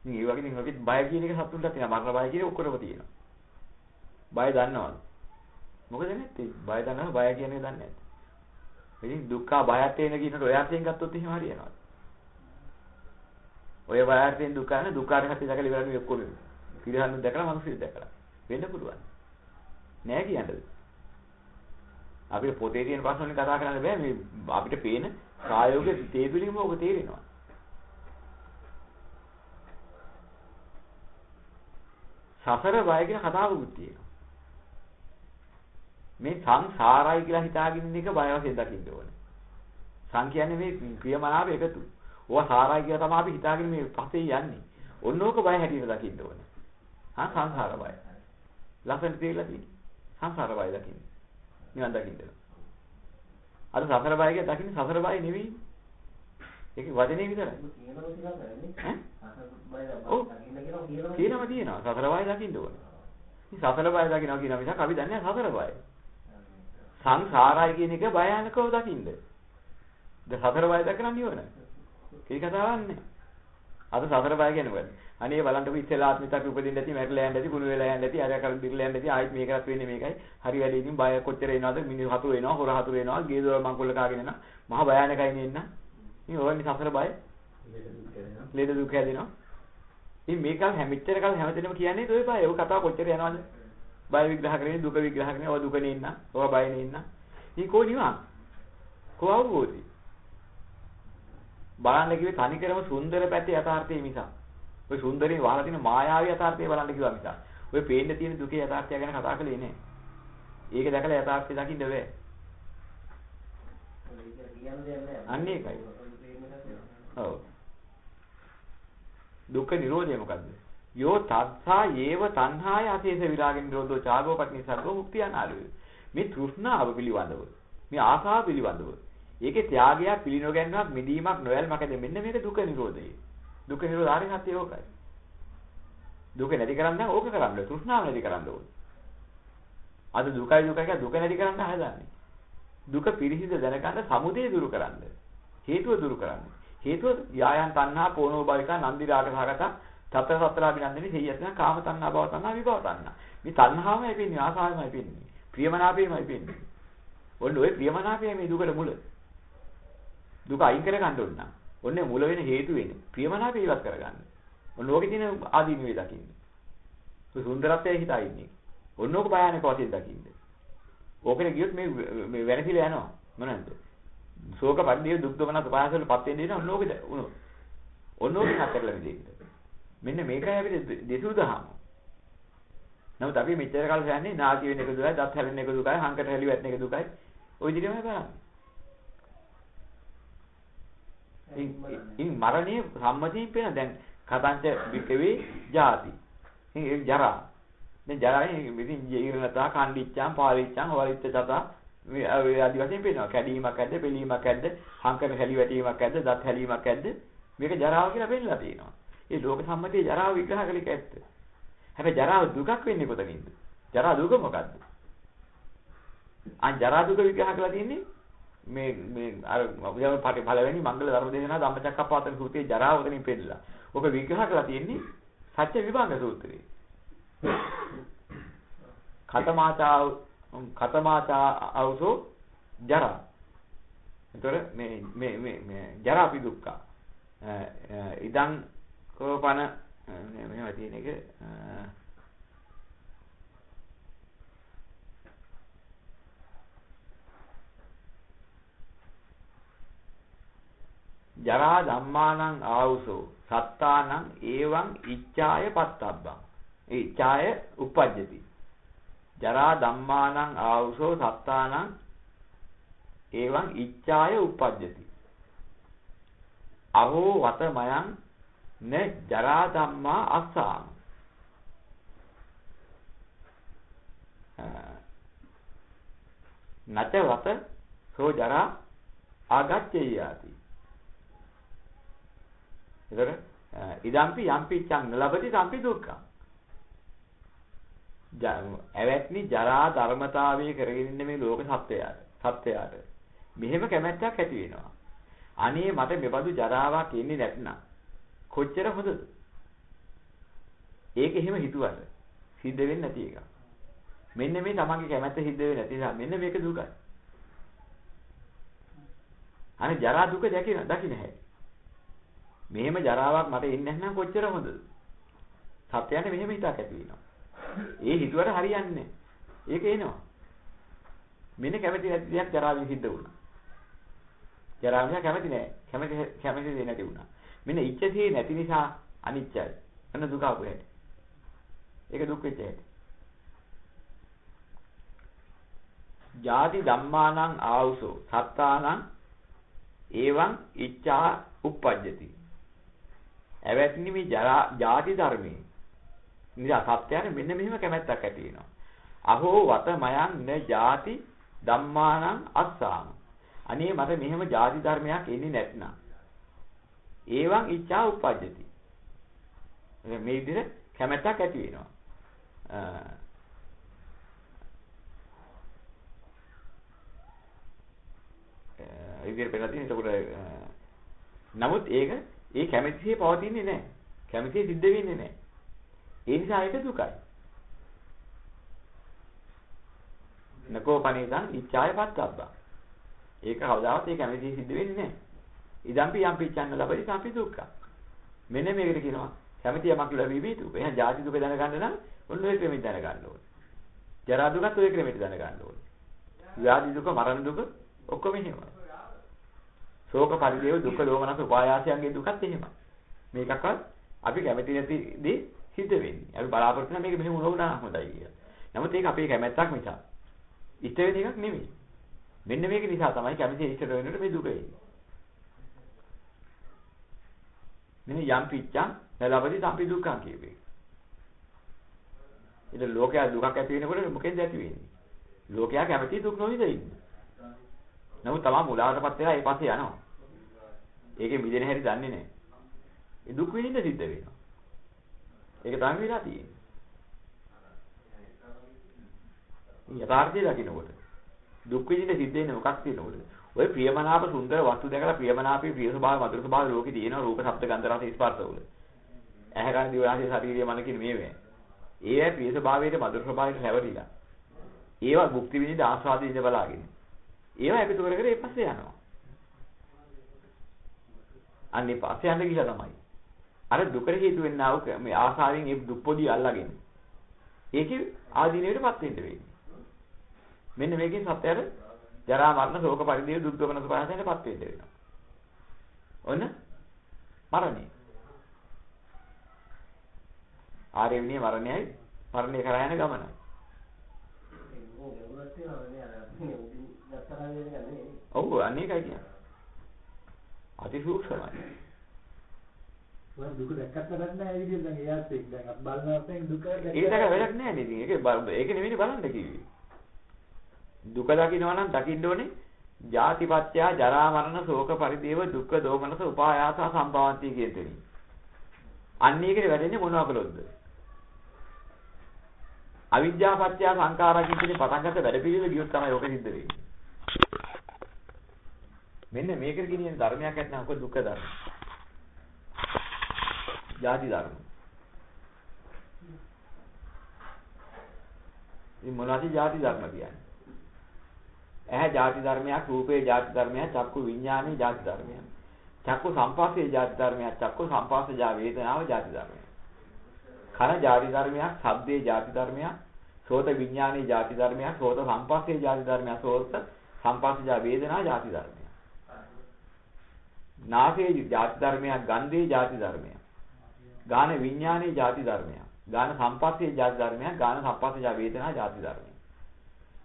ඉතින් ඒ වගේ ඉතින් ඔකෙත් බය කියන එක සතුන්ට තියෙනවා. මරණ බය කියන ඔක්කොටම තියෙනවා. බය දන්නවද? මොකද නැත්තේ? බය දන්නව බය කියන්නේ දන්නේ නැත්තේ. ඉතින් දුක්ඛ බයත් එන කියනකොට ඔය අර්ථයෙන් ගත්තොත් එහෙම හරියනවා. ඔය බය අර්ථයෙන් දුක්ඛ නේ දුක්ඛ අරහත් දැකලා ඉවරනේ ඔක්කොම. පිළිහන්න දැකලා මනුස්සයෙක් දැකලා. වෙන්න පුළුවන්. නෑ කියන්නද? අපිට පොතේ තියෙන ප්‍රශ්න වලින් කතා කරන්න බෑ මේ අපිට පේන ප්‍රායෝගික තේබිලිම ඔබ තේරෙනවා. සසර බය කියන කතාවකුත් තියෙනවා. මේ සංසාරයි කියලා හිතාගෙන ඉන්න එක බය වශයෙන් දකින්න ඕනේ. සං කියන්නේ මේ ප්‍රියමනාප එකතු. ඕවා සාරයි කියලා තමයි අපි හිතාගෙන මේ පස්සේ යන්නේ. ඔන්නෝක බය හැටියට දකින්න ඕනේ. හා සංසාර බය. ලස්සන තේරලා තියෙන්නේ. සංසාර බය දකින්න. නිවන් දකින්න. අර සසර බය කිය දකින්නේ සසර බය නෙවෙයි. ඒක වචනේ විතරයි. කියනවා තියෙනවා. සසර බය දකින්න ඕනේ. ඉතින් සසර බය දකින්නවා කියන මිසක් අපි දන්නේ නැහැ සසර බය. සංසාරයි කියන එක භයානකව දකින්න. ද සසර බය දකින්න නිවන. ඒක කතාවක් නෑ. අද සසර බය කියනකොට අනේ බලන්නකො ඉස්සෙල්ලා ආත්මිතක් උපදින්න ඇති මැරිලා යන්න ඇති කුණු වෙලා යන්න ඇති අර කල් දිරලා යන්න ඇති. ආයෙත් මේකත් වෙන්නේ මේකයි. හරි වැඩේ ඉතින් බය කොච්චර එනවද මිනිහ හතුරු එනවා හොර හතුරු එනවා ගේ දොර මංකොල්ල කාගෙන එනවා. මහා භයානකයි නෙන්න ඉතින් ඕන්නේ සසර බය. ලෙඩ දුක් හැදෙනවා. ඉතින් මේක හැමිච්චර කල් හැමතැනම කියන්නේ ඔය බය. ඔය කතාව කොච්චර යනවද? බය විග්‍රහ කරන්නේ දුක විග්‍රහ කරන්නේ ඔය දුක නෙන්න ඔය බය නෙන්න ඉතින් කො නිවන්? කො අවබෝධි බලන්න කිව්වේ තනිකරම සුන්දර පැත්තේ යථාර්ථය මිසක්. ඔය සුන්දරේ වහලා තියෙන මායාවී යථාර්ථය බලන්න කිව්වා මිසක්. ඔය පේන්න තියෙන දුකේ යථාර්ථය ගැන කතා කළේ නෑ. ඒක දැකලා යථාර්ථය දකින්න බෑ. අන්න ඒකයි. ඔව්. දුක්ඛ නිරෝධය මොකද්ද? යෝ තත්සා යේව තණ්හාය අශේෂ විරාග නිරෝධෝ චාගෝපට්නි සර්ගෝ මුක්තිය අනාලය. මේ තෘෂ්ණාව පිළිබඳව මේ ආසාව පිළිබඳව ඒකේ ත්‍යාගයක් පිළිනොගැන්වීමක් මිදීමක් නොයල්මකද මෙන්න මේක දුක නිරෝධය. දුක නිරෝධ ආර්ය සත්‍ය ඕකයි. දුක නැති කරන්න ඕක කරන්න තෘෂ්ණාව නැති කරන්න ඕනේ. අද දුකයි දුකයි කියලා දුක නැති කරන්න හදන්නේ. දුක පිරිසිදු දැනගන්න සමුදය දුරු කරන්න. හේතුව දුරු කරන්න. හේතුව යායන් තණ්හා පෝනෝ භවිකා නන්දි රාග සහගත තතර සතර අභිනන්දනේ සියයත්න කාම තණ්හා භව තණ්හා විභව තණ්හා. මේ තණ්හාවමයි පින්නේ ආසාවමයි පින්නේ. ප්‍රියමනාපයමයි පින්නේ. ඔන්න ඔය ප්‍රියමනාපය මේ දුකට මුල. දුක අයින් කර ගන්න ඕන නම් ඔන්නේ මුල වෙන හේතු වෙන්නේ ප්‍රියමනාපය ඉවත් කරගන්න. ඔන්න ඕකේ තියෙන ආදීනවේ දකින්න. ඒ සුන්දරත්වය හිතා ඉන්නේ. ඔන්න ඕක භයානක වශයෙන් දකින්න. ඕකේ ගියොත් මේ මේ වෙනසිලා යනවා. මොනවාද? ශෝක පරිදේ දුක් දොමන සපාසවල පත් වෙන්නේ නේද? ඔන්න ඕකේ උණු. ඔන්න ඕකේ හතරලා විදින්න. මෙන්න මේකයි අපිට දෙසු දහම. නමුත් අපි මෙච්චර කාල කියන්නේ නාති වෙන එක දුකයි, දත් හැලෙන එක දුකයි, හංකට හැලි වැටෙන එක දුකයි. ওই විදිහමයි බලන්නේ. ඉන් මරණය සම්මතියෙන් පේන දැන් කතංච විකවේ ජාති. ඉතින් ජරා. දැන් ජරාවේ ඉතින් ජීරණතා කණ්ඩිච්චාම් පාලිච්චාම් හවලිච්ච තත මේ ආදි වශයෙන් පේනවා. කැඩීමක් ඇද්ද, පෙලීමක් ඇද්ද, හංකන හැලි වැටීමක් ඇද්ද, දත් හැලීමක් ඇද්ද? මේක ජරාව කියලා පෙන්නලා තියෙනවා. ඒ ලෝක සම්මතයේ ජරාව විග්‍රහ කළ එක ඇත්ත. හැබැයි ජරාව දුකක් වෙන්නේ කොතනින්ද? ජරා දුක මොකද්ද? අන් ජරා දුක විග්‍රහ කරලා තියෙන්නේ මේ මේ අර අපියම පාටි පළවෙනි මංගල ධර්ම දේශනා ධම්මචක්කප්පවත්තන සූත්‍රයේ ජරාව උතනින් පෙන්නලා. ඔක විග්‍රහ කරලා තියෙන්නේ සත්‍ය විභංග සූත්‍රයේ. කතමාචා කතමාචා අවසෝ ජරා. එතකොට මේ මේ මේ මේ ජරා පිදුක්ඛ. ඉදං කෝපන මෙහෙම තියෙන එක ජරා ධම්මානං ආවුසෝ. සත්තානං ඒවං ඉච්ඡාය පත්තබ්බං. ඒ ඉච්ඡාය උපජ්ජති. ජරා ධම්මානං ආවුසෝ සත්තානං ඒවං ඉච්ඡාය උපජ්ජති. අහෝ වත මයං න ජරා ධම්මා අස්සාම. නච වත සෝ ජරා ආගච්ඡේයාති. එතකොට ඉදම්පි යම්පි චං නලබති සම්පි දුක්ඛං. ඇවැත්නි ජරා ධර්මතාවයේ කරගෙන ඉන්න මේ ලෝක සත්‍යයට සත්‍යයට මෙහෙම කැමැත්තක් ඇති වෙනවා. අනේ මට මෙබඳු ජරාවක් එන්නේ නැත්නම් කොච්චර හොඳද? ඒක එහෙම හිතුවට සිද්ධ වෙන්නේ නැති එක මෙන්න මේ තමන්ගේ කැමැත්ත සිද්ධ වෙන්නේ නැති නිසා මෙන්න මේක දුකයි. අනේ ජරා දුක දැකින දකින්න හැටි. මෙහෙම ජරාවක් මට එන්නේ නැත්නම් කොච්චර හොඳද? සත්‍යයන්ට මෙහෙම හිතක් ඇති වෙනවා. ඒ හිතුවට හරියන්නේ ඒක එනවා. මෙන්න කැමැති නැති දෙයක් ජරාවෙන් සිද්ධ වුණා. ජරාවෙන් කැමැති නෑ. කැමැති කැමැති දෙයක් නැති වුණා. මෙන්න ඉච්ඡතිය නැති නිසා අනිච්චයි. අන්න දුක ආපු හැටි. ඒක දුක් වෙච්ච හැටි. ජාති ධම්මානං ආවුසෝ සත්තානං එවං ඉච්ඡා uppajjati ඇවැත්නි මේ ජාති ධර්මයේ. නිසා සත්‍යයන් මෙන්න මෙහෙම කැමැත්තක් ඇති වෙනවා. අහෝ වත මයන් න ජාති ධම්මානං අස්සාම. අනේ මට මෙහෙම ජාති ධර්මයක් එන්නේ නැත්නම්. ඒවං ඉච්ඡා උපජ්ජති. මේ විදිහට කැමැත්තක් ඇති වෙනවා. ඒ විදිහට පෙන්නන තියෙන නමුත් ඒක ඒ කැමැතිසේ පවතින්නේ නැහැ. කැමැතිසේ සිද්ධ වෙන්නේ නැහැ. ඒ නිසා ඒක දුකයි. නකෝ පණේදන් ඉච්ඡාය පත්තබ්බා. ඒක කවදාවත් ඒ කැමැතිසේ සිද්ධ වෙන්නේ නැහැ. ඉදම්පි යම්පි චන්න ලබරි සම්පි දුක්ඛ. මෙන්න මේකට කියනවා කැමැති යමක් ලැබීමේ දුක. එහෙනම් ජාති දුක දැනගන්න නම් ඔන්න ඔය ක්‍රමෙන් දැනගන්න ඕනේ. ජරා දුකත් ඔය ක්‍රමෙන් දැනගන්න ඕනේ. ව්‍යාධි දුක, මරණ දුක ඔක්කොම එහෙමයි. ශෝක පරිදේව දුක දෝමනස උපායාසයන්ගේ දුකත් එහෙමයි. මේකක්වත් අපි කැමති නැති දේ සිද්ධ වෙන්නේ. අපි බලාපොරොත්තු වෙන මේක මෙහෙම වුණා හොඳයි කියලා. නමුත් ඒක අපේ කැමැත්තක් නිසා. ඉෂ්ට වෙන එකක් නෙමෙයි. මෙන්න මේක නිසා තමයි කැමති ඉෂ්ට වෙනකොට මේ දුක එන්නේ. මෙන්න යම් පිච්චං නලබති සම්පි දුක්ඛං කියවේ. ඉතින් ලෝකයා දුකක් ඇති වෙනකොට මොකෙන්ද ඇති වෙන්නේ? ලෝකයා කැමති දුක් නොවිඳ ඉන්නේ. නමුත් තමා මුලාවටපත් වෙලා ඒ පස්සේ යනවා. ඒකේ මිදෙන හැටි දන්නේ නැහැ. ඒ දුක් විඳින්න සිද්ධ වෙනවා. ඒක තමයි වෙලා තියෙන්නේ. යථාර්ථය දකින්නකොට දුක් විඳින්න සිද්ධ වෙන්නේ මොකක් තියෙනවද? ඔය ප්‍රියමනාප සුන්දර වස්තු දැකලා ප්‍රියමනාපී ප්‍රිය ස්වභාව මధుර ස්වභාව ලෝකේ තියෙනවා රූප, ශබ්ද, ගන්ධ, රස, ස්පර්ශ වල. ඇහැ කන දිව නාසය ශරීරය මන කියන මේවා. ඒවා ප්‍රිය ස්වභාවයට මధుර ස්වභාවයට හැවරිලා. ඒවා භුක්ති විඳින්න ආස්වාදින්න බලාගෙන. ඒවා එකතු කර කර ඒ පස්සේ යනවා. අන්නේ පස්සේ යන්න ගිහලා තමයි. අර දුකට හේතු වෙන්නා වූ මේ ආසාවෙන් ඒ දුප්පොඩි අල්ලගෙන. ඒකේ ආදීනවටපත් වෙන්න වෙන්නේ. මෙන්න මේකෙන් සත්‍යයට ජරා මරණ ශෝක පරිදේව දුක් දුකන සුභාසයෙන්පත් වෙන්න වෙනවා. ඔන්න මරණය. ආර්ය විනය මරණයයි මරණය කරා යන ගමනයි. ඔව් අනේකයි කියන්නේ. අතිසූක්ෂමයි. ඔය දුක දැක්කත් වැඩක් නැහැ ඒ විදිහට දැන් එයාත් එක්ක දැන් බලන අපෙන් දුක ඒක දැක වැඩක් නැහැ නේද? ඒක ඒක නෙවෙයි බලන්න කිව්වේ. දුක දකින්නවා නම් දකින්න ඕනේ ජාතිපත්‍ය ජරා මරණ ශෝක පරිදේව දුක්ඛ දෝමනස උපායාස සම්භවಂತಿ කියන තැනින්. අන්න ඒකේ වැඩෙන්නේ මොනවා කළොත්ද? අවිද්‍යාපත්‍ය සංඛාරා කියන පටන් ගන්න වැඩ පිළිවෙල ගියොත් තමයි ඕක සිද්ධ වෙන්නේ. මෙන්න මේකට කියන ධර්මයක් නැත්නම් ඔක දුක්ඛ ධර්ම. ජාති ධර්ම. මේ මොනවද ජාති ධර්ම කියන්නේ? ඇහැ ජාති ධර්මයක්, රූපේ ජාති ධර්මයක්, චක්කු විඥානේ ජාති ධර්මයක්. චක්කු සංපස්සේ ජාති ධර්මයක්, චක්කු සංපස්සජා වේදනාව ජාති ධර්මයක්. කන ජාති ධර්මයක්, ශබ්දේ ජාති ධර්මයක්, සෝත විඥානේ ජාති ධර්මයක්, සෝත සංපස්සේ ජාති ධර්මයක්, සෝත සම්පස්සජා වේදනා ಜಾති ධර්මය. නාසයේ ಜಾති ධර්මයක්, ගන්ධයේ ಜಾති ධර්මයක්. ගාන විඥානයේ ಜಾති ධර්මයක්. ගාන සම්පස්සේ ಜಾති ධර්මයක්, ගාන සම්පස්සජා වේදනා ಜಾති ධර්මයක්.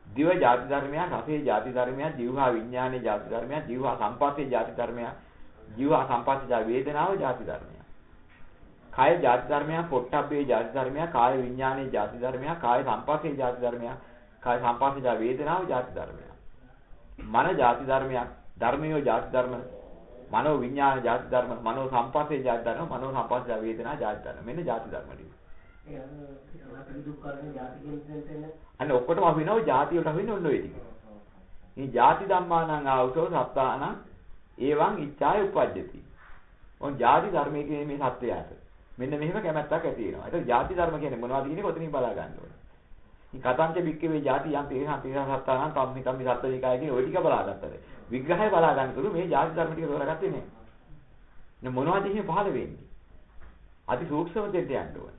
දිව ಜಾති ධර්මයක්, රසේ ಜಾති ධර්මයක්, දිවහා විඥානයේ ಜಾති ධර්මයක්, දිවහා සම්පස්සේ ಜಾති ධර්මයක්, දිවහා සම්පස්සජා වේදනාව ಜಾති ධර්මයක්. කාය ಜಾති ධර්මයක්, පොට්ටබ්බේ ಜಾති ධර්මයක්, කාය විඥානයේ ಜಾති ධර්මයක්, කාය සම්පස්සේ ಜಾති ධර්මයක්, කාය සම්පස්සේ ජා වේදනාව ಜಾති ධර්මයක්. මන ಜಾති ධර්මයක් ධර්මයෝ ಜಾති ධර්ම මනෝ විඥාන ಜಾති ධර්ම මනෝ සංපස්සේ ಜಾති ධර්ම මනෝ සංපස්ස වේදනා ಜಾති ධර්ම. මෙන්න ಜಾති ධර්ම ටික. අන්න ඔක්කොටම අපි වෙනව ಜಾති වලට වෙන්නේ ඔන්න ඔය ටික. මේ ಜಾති ධම්මානං ආවුතෝ සත්තානං ඒවං ඉච්ඡාය උපජ්ජති. ඔන් ಜಾති ධර්මයේ මේ සත්‍යයට මෙන්න මෙහෙම කැමැත්තක් ඇති වෙනවා. ඒක ಜಾති ධර්ම කියන්නේ මොනවද කියන්නේ කොතනින් බලා ගන්න ඕනේ. කතංච බික්කවේ ಜಾති යම් තේසං තේසං සත්තානං කම්මි කම්මි සත්තනිකාය කියන ওই ටික බලාගත්තද? විග්‍රහය බලා ගන්නකොට මේ ಜಾති ධර්ම ටික තෝරාගත්තේ නෑ. නේ මොනවද එහෙම පහළ වෙන්නේ? අති සූක්ෂම දෙයට යන්න ඕන.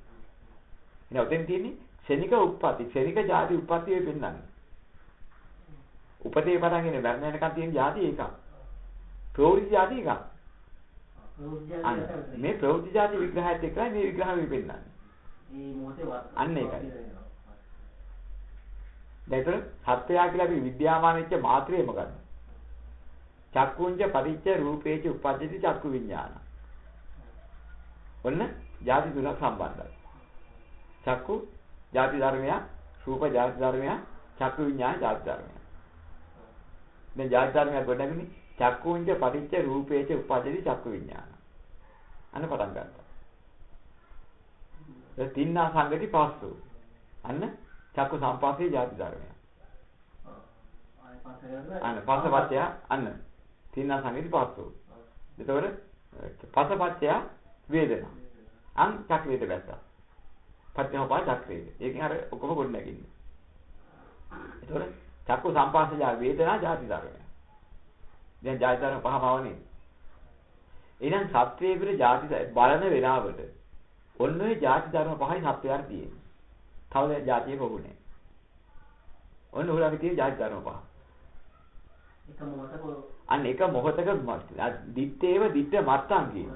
නේ ඔතෙන් තියෙන්නේ ශනික උප්පති ශනික ಜಾති උප්පති වේ පෙන්නන්නේ. උපතේ පටන් ඉන්නේ මරණ යනකම් තියෙන ಜಾති එකක්. ප්‍රවෘත්ති ಜಾති එකක්. අන්න. මේ ප්‍රවෘත්ති ಜಾති විග්‍රහයත් එක්කයි මේ විග්‍රහම වෙපෙන්නන්නේ අන්න ඒකයි. දැන් සත්‍යය කියලා අපි විද්‍යාමාන වෙච්ච මාත්‍රේ මොකද්ද? චක්කුංජ පරිච්ඡ රූපේච උපද්දිත චක්කු විඥාන. ඔන්න ಜಾති තුනක් සම්බන්ධයි. චක්කු ಜಾති ධර්මය, රූප ಜಾති ධර්මය, චක්කු විඥාන ಜಾති ධර්මය. දැන් ಜಾති ධර්මයක් ගොඩනගන්නේ චක්කුංජ පරිච්ඡ රූපේච උපද්දිත චක්කු විඥාන. අන්න පටන් ගන්නවා. ඒ තින්නා සංගති පස්සෝ. අන්න චක්කු සම්පස්සේ ಜಾති ධර්මය. අන්න පසපත්‍ය අන්න තින්න සංගීති පස්සෝ. එතකොට පසපත්‍ය වේදනා. අන් චක්‍රයට වැස්සා. පත්‍යමපා චක්‍රයට. ඒකෙන් අර ඔක්කොම ගොඩ නැගින්නේ. එතකොට චක්කු සම්පස්සේ ජා වේදනා ಜಾති ධර්මය. දැන් ಜಾති ධර්ම පහම આવනේ. එහෙනම් සත්‍යයේ පිට ಜಾති බලන වෙලාවට ඔන්න ඔය ಜಾති ධර්ම පහයි සත්‍යයන් තියෙන්නේ. තව දැන් ಜಾතියේ පොකුනේ. ඔන්න උලගේ තියෙන ಜಾති ධර්ම පහ. එක මොහොතක අන්න එක මොහොතක දිත්තේව දිත්ත මත්තන් කියන.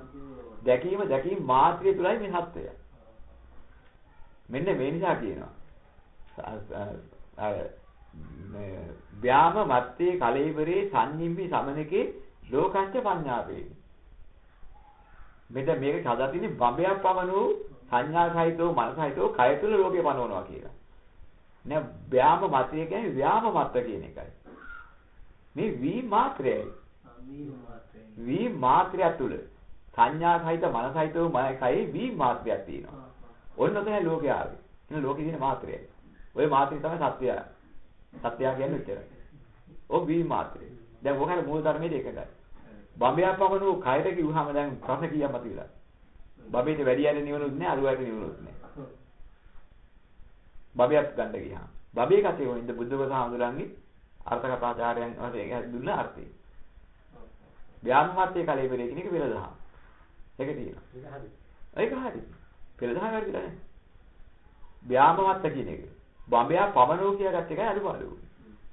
දැකීම දැකීම මාත්‍රිය තුලයි මේ සත්‍යය. මෙන්න මේ නිසා කියනවා අර ව්‍යාම මත්තේ කලෙවරේ සංනිම්මි සමනකේ ලෝකංච පඤ්ඤාපේ මෙතන මේක හදා තින්නේ බඹයක් පමණ වූ සංඥා සහිතව මනස සහිතව කය තුල ලෝකේ පනවනවා කියලා. නෑ ව්‍යාම මතය කියන්නේ ව්‍යාම මත කියන එකයි. මේ වී මාත්‍රයයි. වී මාත්‍රය තුල සංඥා සහිත මනස සහිතව මනයි කයි වී මාත්‍රයක් තියෙනවා. ඔන්න තමයි ලෝකේ ආවේ. එන ලෝකේ තියෙන මාත්‍රයයි. ওই මාත්‍රය තමයි සත්‍යය. සත්‍යය කියන්නේ උච්චරයි. ඔය වී මාත්‍රය. දැන් ඔකන මූල ධර්මයේ එකයි. බඹයක් පමණු කයර කිව්වහම දැන් ප්‍රශ්න කීයක් මතුවලා. බබේට වැඩි යන්නේ නිවනුත් නෑ අරුවයට නිවනුත් නෑ. බබයක් ගන්න ගියාම. බබේ කතේ වොින්ද බුද්ධපද හාමුදුරන්ගේ අර්ථ කථාචාර්යයන් වහන්සේ දුන්න අර්ථය. ව්‍යාමමත්යේ කලේ පෙරේ කියන එක පෙරදහම්. ඒක තියෙනවා. ඒක හරි. පෙරදහම් හරි කියලා නේ. ව්‍යාමමත්ත කියන එක. බඹයා පමනෝ කියලාගත් එකයි අඩුපාඩු.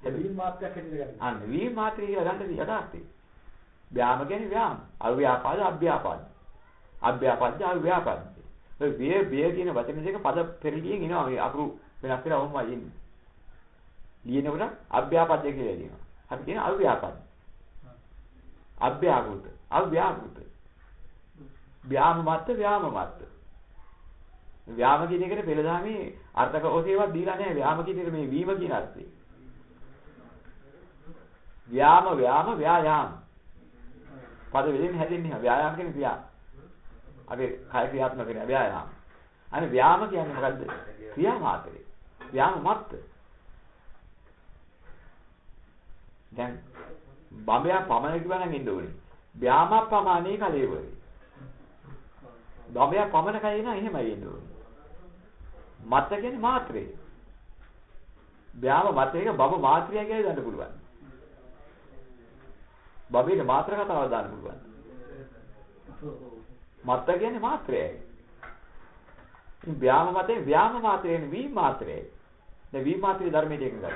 හැබැයි මාත්‍රයක් හැටියට ගන්න. අන්න වී මාත්‍රය කියලා ගන්න යථාර්ථය. ව්‍යාම කියන්නේ ව්‍යාම. අව්‍යාපාද අභ්‍යාපාද. අභ්‍යාපද්ද අව්‍යාපද්ද. ඔය විය විය කියන වචන දෙක පද පෙරළියෙන් එනවා මේ අකුරු වෙනස් වෙලා වොම්මයි එන්නේ. ලියනකොට අභ්‍යාපද්ද කියලා ලියනවා. අපි කියන අව්‍යාපද්ද. අභ්‍යාකෘත අව්‍යාකෘත. ව්‍යාම මත්ත ව්‍යාම මත්ත. ව්‍යාම කියන එකට පෙළදාමේ අර්ථක ඔසේවත් දීලා නැහැ ව්‍යාම කියන එක මේ වීම කියන අර්ථය. ව්‍යාම ව්‍යාම ව්‍යායාම. පද වෙලින් හැදෙන්නේ ව්‍යායාම කියන්නේ ක්‍රියා. අපි කය ක්‍රියාත්මක කරන ව්‍යායාම. අනේ ව්‍යාම කියන්නේ මොකද්ද? ක්‍රියා මාත්‍රේ. ව්‍යාම මත්ත. දැන් බඹයක් පමණ කිව්වා නම් ඉන්න ඕනේ. ව්‍යාම ප්‍රමාණේ කලේවරේ. බඹයක් පමණ කයි නම් එහෙමයි ඉන්න ඕනේ. මත්ත කියන්නේ මාත්‍රේ. ව්‍යාම මතයක බබ මාත්‍රිය කියලා ගන්න පුළුවන්. බබේට මාත්‍ර කතාවක් දාන්න පුළුවන්. මත්ත කියන්නේ මාත්‍රයයි. ඉතින් ව්‍යාම මතේ ව්‍යාම මාත්‍රයෙන් වී මාත්‍රයයි. දැන් වී මාත්‍රයේ ධර්මයේ දෙක ගන්න.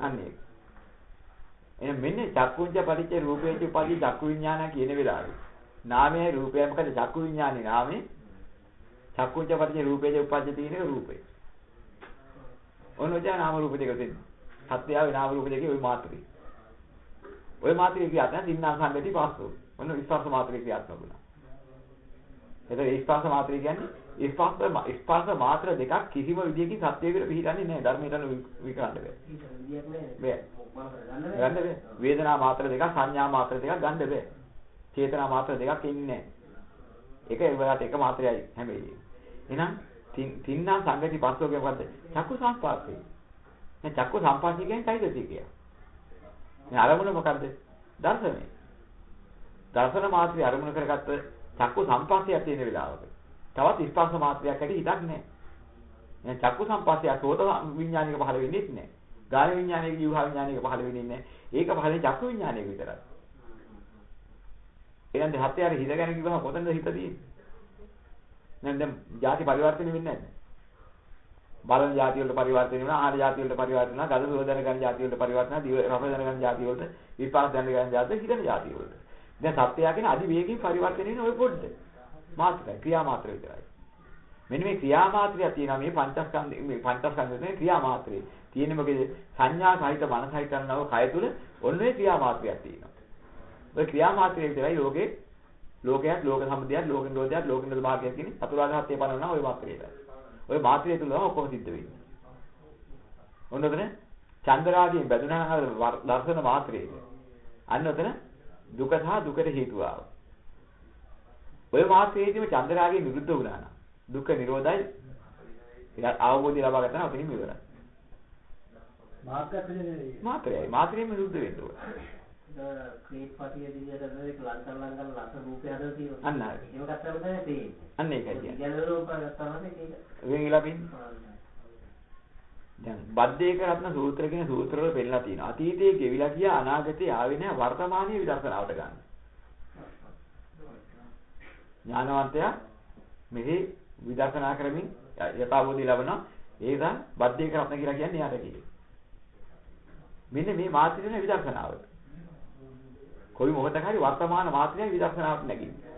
අන්නේ. එහෙනම් මෙන්න චක්කුංච පරිච්ඡ රූපේච උපදී චක්කු විඥාන කියන වෙලාවේ. නාමයයි රූපයයි මොකද චක්කු විඥානේ නාමේ. චක්කුංච පරිච්ඡ රූපේච උපදී තියෙන රූපේ. ඔන්න ඔය නාම රූප දෙක දෙන්නේ. සත්‍යාවේ නාම රූප දෙකේ ওই මාත්‍රේ. ওই මාත්‍රේ කියත් නම් දින්නා සංගති පස්සෝ. ඔන්න ස්පර්ශ මාත්‍රේ ක්‍රියාත්මක වුණා. එතකොට ස්පර්ශ මාත්‍රේ කියන්නේ ස්පර්ශ ස්පර්ශ මාත්‍ර දෙකක් කිසිම විදියකින් සත්‍යයකට පිළිගන්නේ නැහැ. ධර්මයට විකරන්න බෑ. බෑ. ගන්න බෑ. වේදනා මාත්‍ර දෙකක් සංඥා මාත්‍ර දෙකක් ගන්න බෑ. චේතනා මාත්‍ර දෙකක් ඉන්නේ නැහැ. ඒක ඒවට එක මාත්‍රයයි හැම වෙලේම. එහෙනම් තින්නා සංගති පස්සෝ කියන්නේ මොකද්ද? චක්කු සංපාස්සේ. දැන් චක්කු සංපාස්සේ කියන්නේ চৈতසිකය. මේ අරමුණ මොකද්ද? දර්ශනය. දර්ශන මාත්‍රය අරමුණ කරගත්ත චක්කු සම්පස්සය තියෙන වෙලාවක තවත් ස්පර්ශ මාත්‍රයක් ඇති හිතක් නැහැ. එහෙනම් චක්කු සම්පස්සය සෝත විඥානයක පහළ වෙන්නේ නැහැ. ගාන විඥානයක ජීවහා විඥානයක පහළ වෙන්නේ නැහැ. ඒක පහළ චක්කු විඥානයක විතරයි. එහෙනම් දෙහත් යාර හිත ගැන කිව්වහම කොතනද හිත තියෙන්නේ? දැන් දැන් ಜಾති පරිවර්තන වෙන්නේ නැහැ. බලන ಜಾති වලට පරිවර්තන වෙනවා, ආහාර ಜಾති වලට පරිවර්තන වෙනවා, ගඳ සුවඳ දැනගන්න ಜಾති වලට පරිවර්තන වෙනවා, දිව රස දැනගන්න ಜಾති වලට, විපාක දැනගන්න ಜಾති, හිතන ಜಾති වලට. දැන් සත්‍යය කියන අදි වේගයෙන් පරිවර්තන වෙන ඔය පොඩ්ඩ. මාත්‍රයි, ක්‍රියා මාත්‍ර විතරයි. මෙන්න මේ ක්‍රියා මාත්‍රය තියෙනවා මේ පංචස්කන්ධ මේ පංචස්කන්ධයේ ක්‍රියා මාත්‍රේ. තියෙන්නේ මොකද? සංඥා සහිත මන සහිත කරනව කය තුල ඔන්න ඔය ක්‍රියා මාත්‍රයක් තියෙනවා. ඔය ක්‍රියා මාත්‍රය විතරයි ලෝකේ ලෝකයක් ලෝක සම්පදයක් ලෝක නිරෝධයක් ලෝක නිරෝධ භාගයක් කියන චතුරාර්ය සත්‍ය පනවන ওই මාත්‍රේට. ওই මාත්‍රය තුල ඔක්කොම සිද්ධ වෙන්නේ. ඔන්න ඔතන චන්දරාගයෙන් බැඳුනා දර්ශන මාත්‍රේට. අන්න ඔතන දුක සහ දුකට හේතුව ආව. ඔය මාත්‍රයේදීම චන්දරාගයෙන් නිරුද්ධ වුණා නම් දුක නිරෝධයි අවබෝධය ලබා ගන්න ඔතනින් ඉවරයි. මාත්‍රය මාත්‍රයයි මාත්‍රයෙන් නිරුද්ධ වෙන්න ඕනේ. ක්‍රීට් පටිය දිහට ඒක ලංකන් ලංකන් ලස රූපය හදලා තියෙනවා. අන්න හරි. එහෙම ගත්තම තමයි තේරෙන්නේ. අන්න ඒකයි කියන්නේ. යන රූපය ගත්තාම ඒක වෙන් වෙලා පින්නේ. දැන් බද්දේක රත්න සූත්‍ර කියන සූත්‍ර වල පෙන්නලා තියෙනවා. අතීතයේ ගෙවිලා ගිය අනාගතයේ ආවේ නැහැ වර්තමානයේ විදර්ශනාවට ගන්න. ඥානවන්තයා මෙහි විදර්ශනා කරමින් යථාබෝධි ලබනවා. ඒක බද්දේක රත්න කියලා කියන්නේ යාට කියන්නේ. මෙන්න මේ මාත්‍රිනේ විදර්ශනාවට. කොයි මොහොතක හරි වර්තමාන මාත්‍රයයි විදර්ශනාවට නැගින්නේ.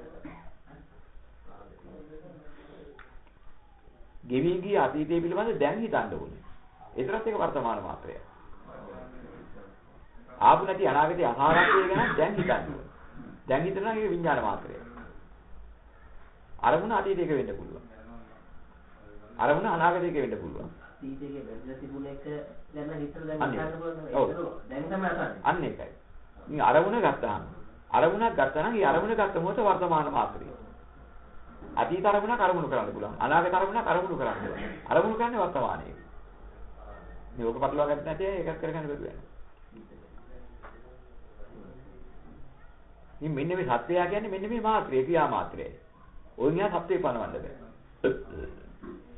ගෙවි ගිය අතීතය පිළිබඳ දැන් හිතන්න ඕනේ. ඒතරත් ඒක වර්තමාන මාත්‍රය. ආපු නැති අනාගතයේ අසාරත්වය ගැන දැන් හිතන්න. දැන් හිතනවා ඒක විඥාන මාත්‍රය. අරමුණ අතීතයක වෙන්න පුළුවන්. අරමුණ අනාගතයක වෙන්න පුළුවන්. අතීතයේ බැඳලා තිබුණ එක ගැන හිතලා දැන් හිතන්න පුළුවන්. දැන් තමයි අසන්නේ. අන්න ඒකයි. මේ අරමුණ ගත්තාම අරමුණක් ගත්තා නම් ඒ අරමුණ ගත්ත මොහොත වර්තමාන මාත්‍රය. අතීත අරමුණක් අරමුණු කරන්න පුළුවන්. අනාගත අරමුණක් අරමුණු කරන්න පුළුවන්. අරමුණු කරන්නේ වර්තමානයේ. මේ ඔක පටලවා ගන්න නැති අය එකක් කරගන්න බැරි වෙනවා. ඉතින් මෙන්න මේ සත්‍යය කියන්නේ මෙන්න මේ මාත්‍රය, ක්‍රියා මාත්‍රයයි. ඔය නිකන් සත්‍යය පනවන්න බෑ.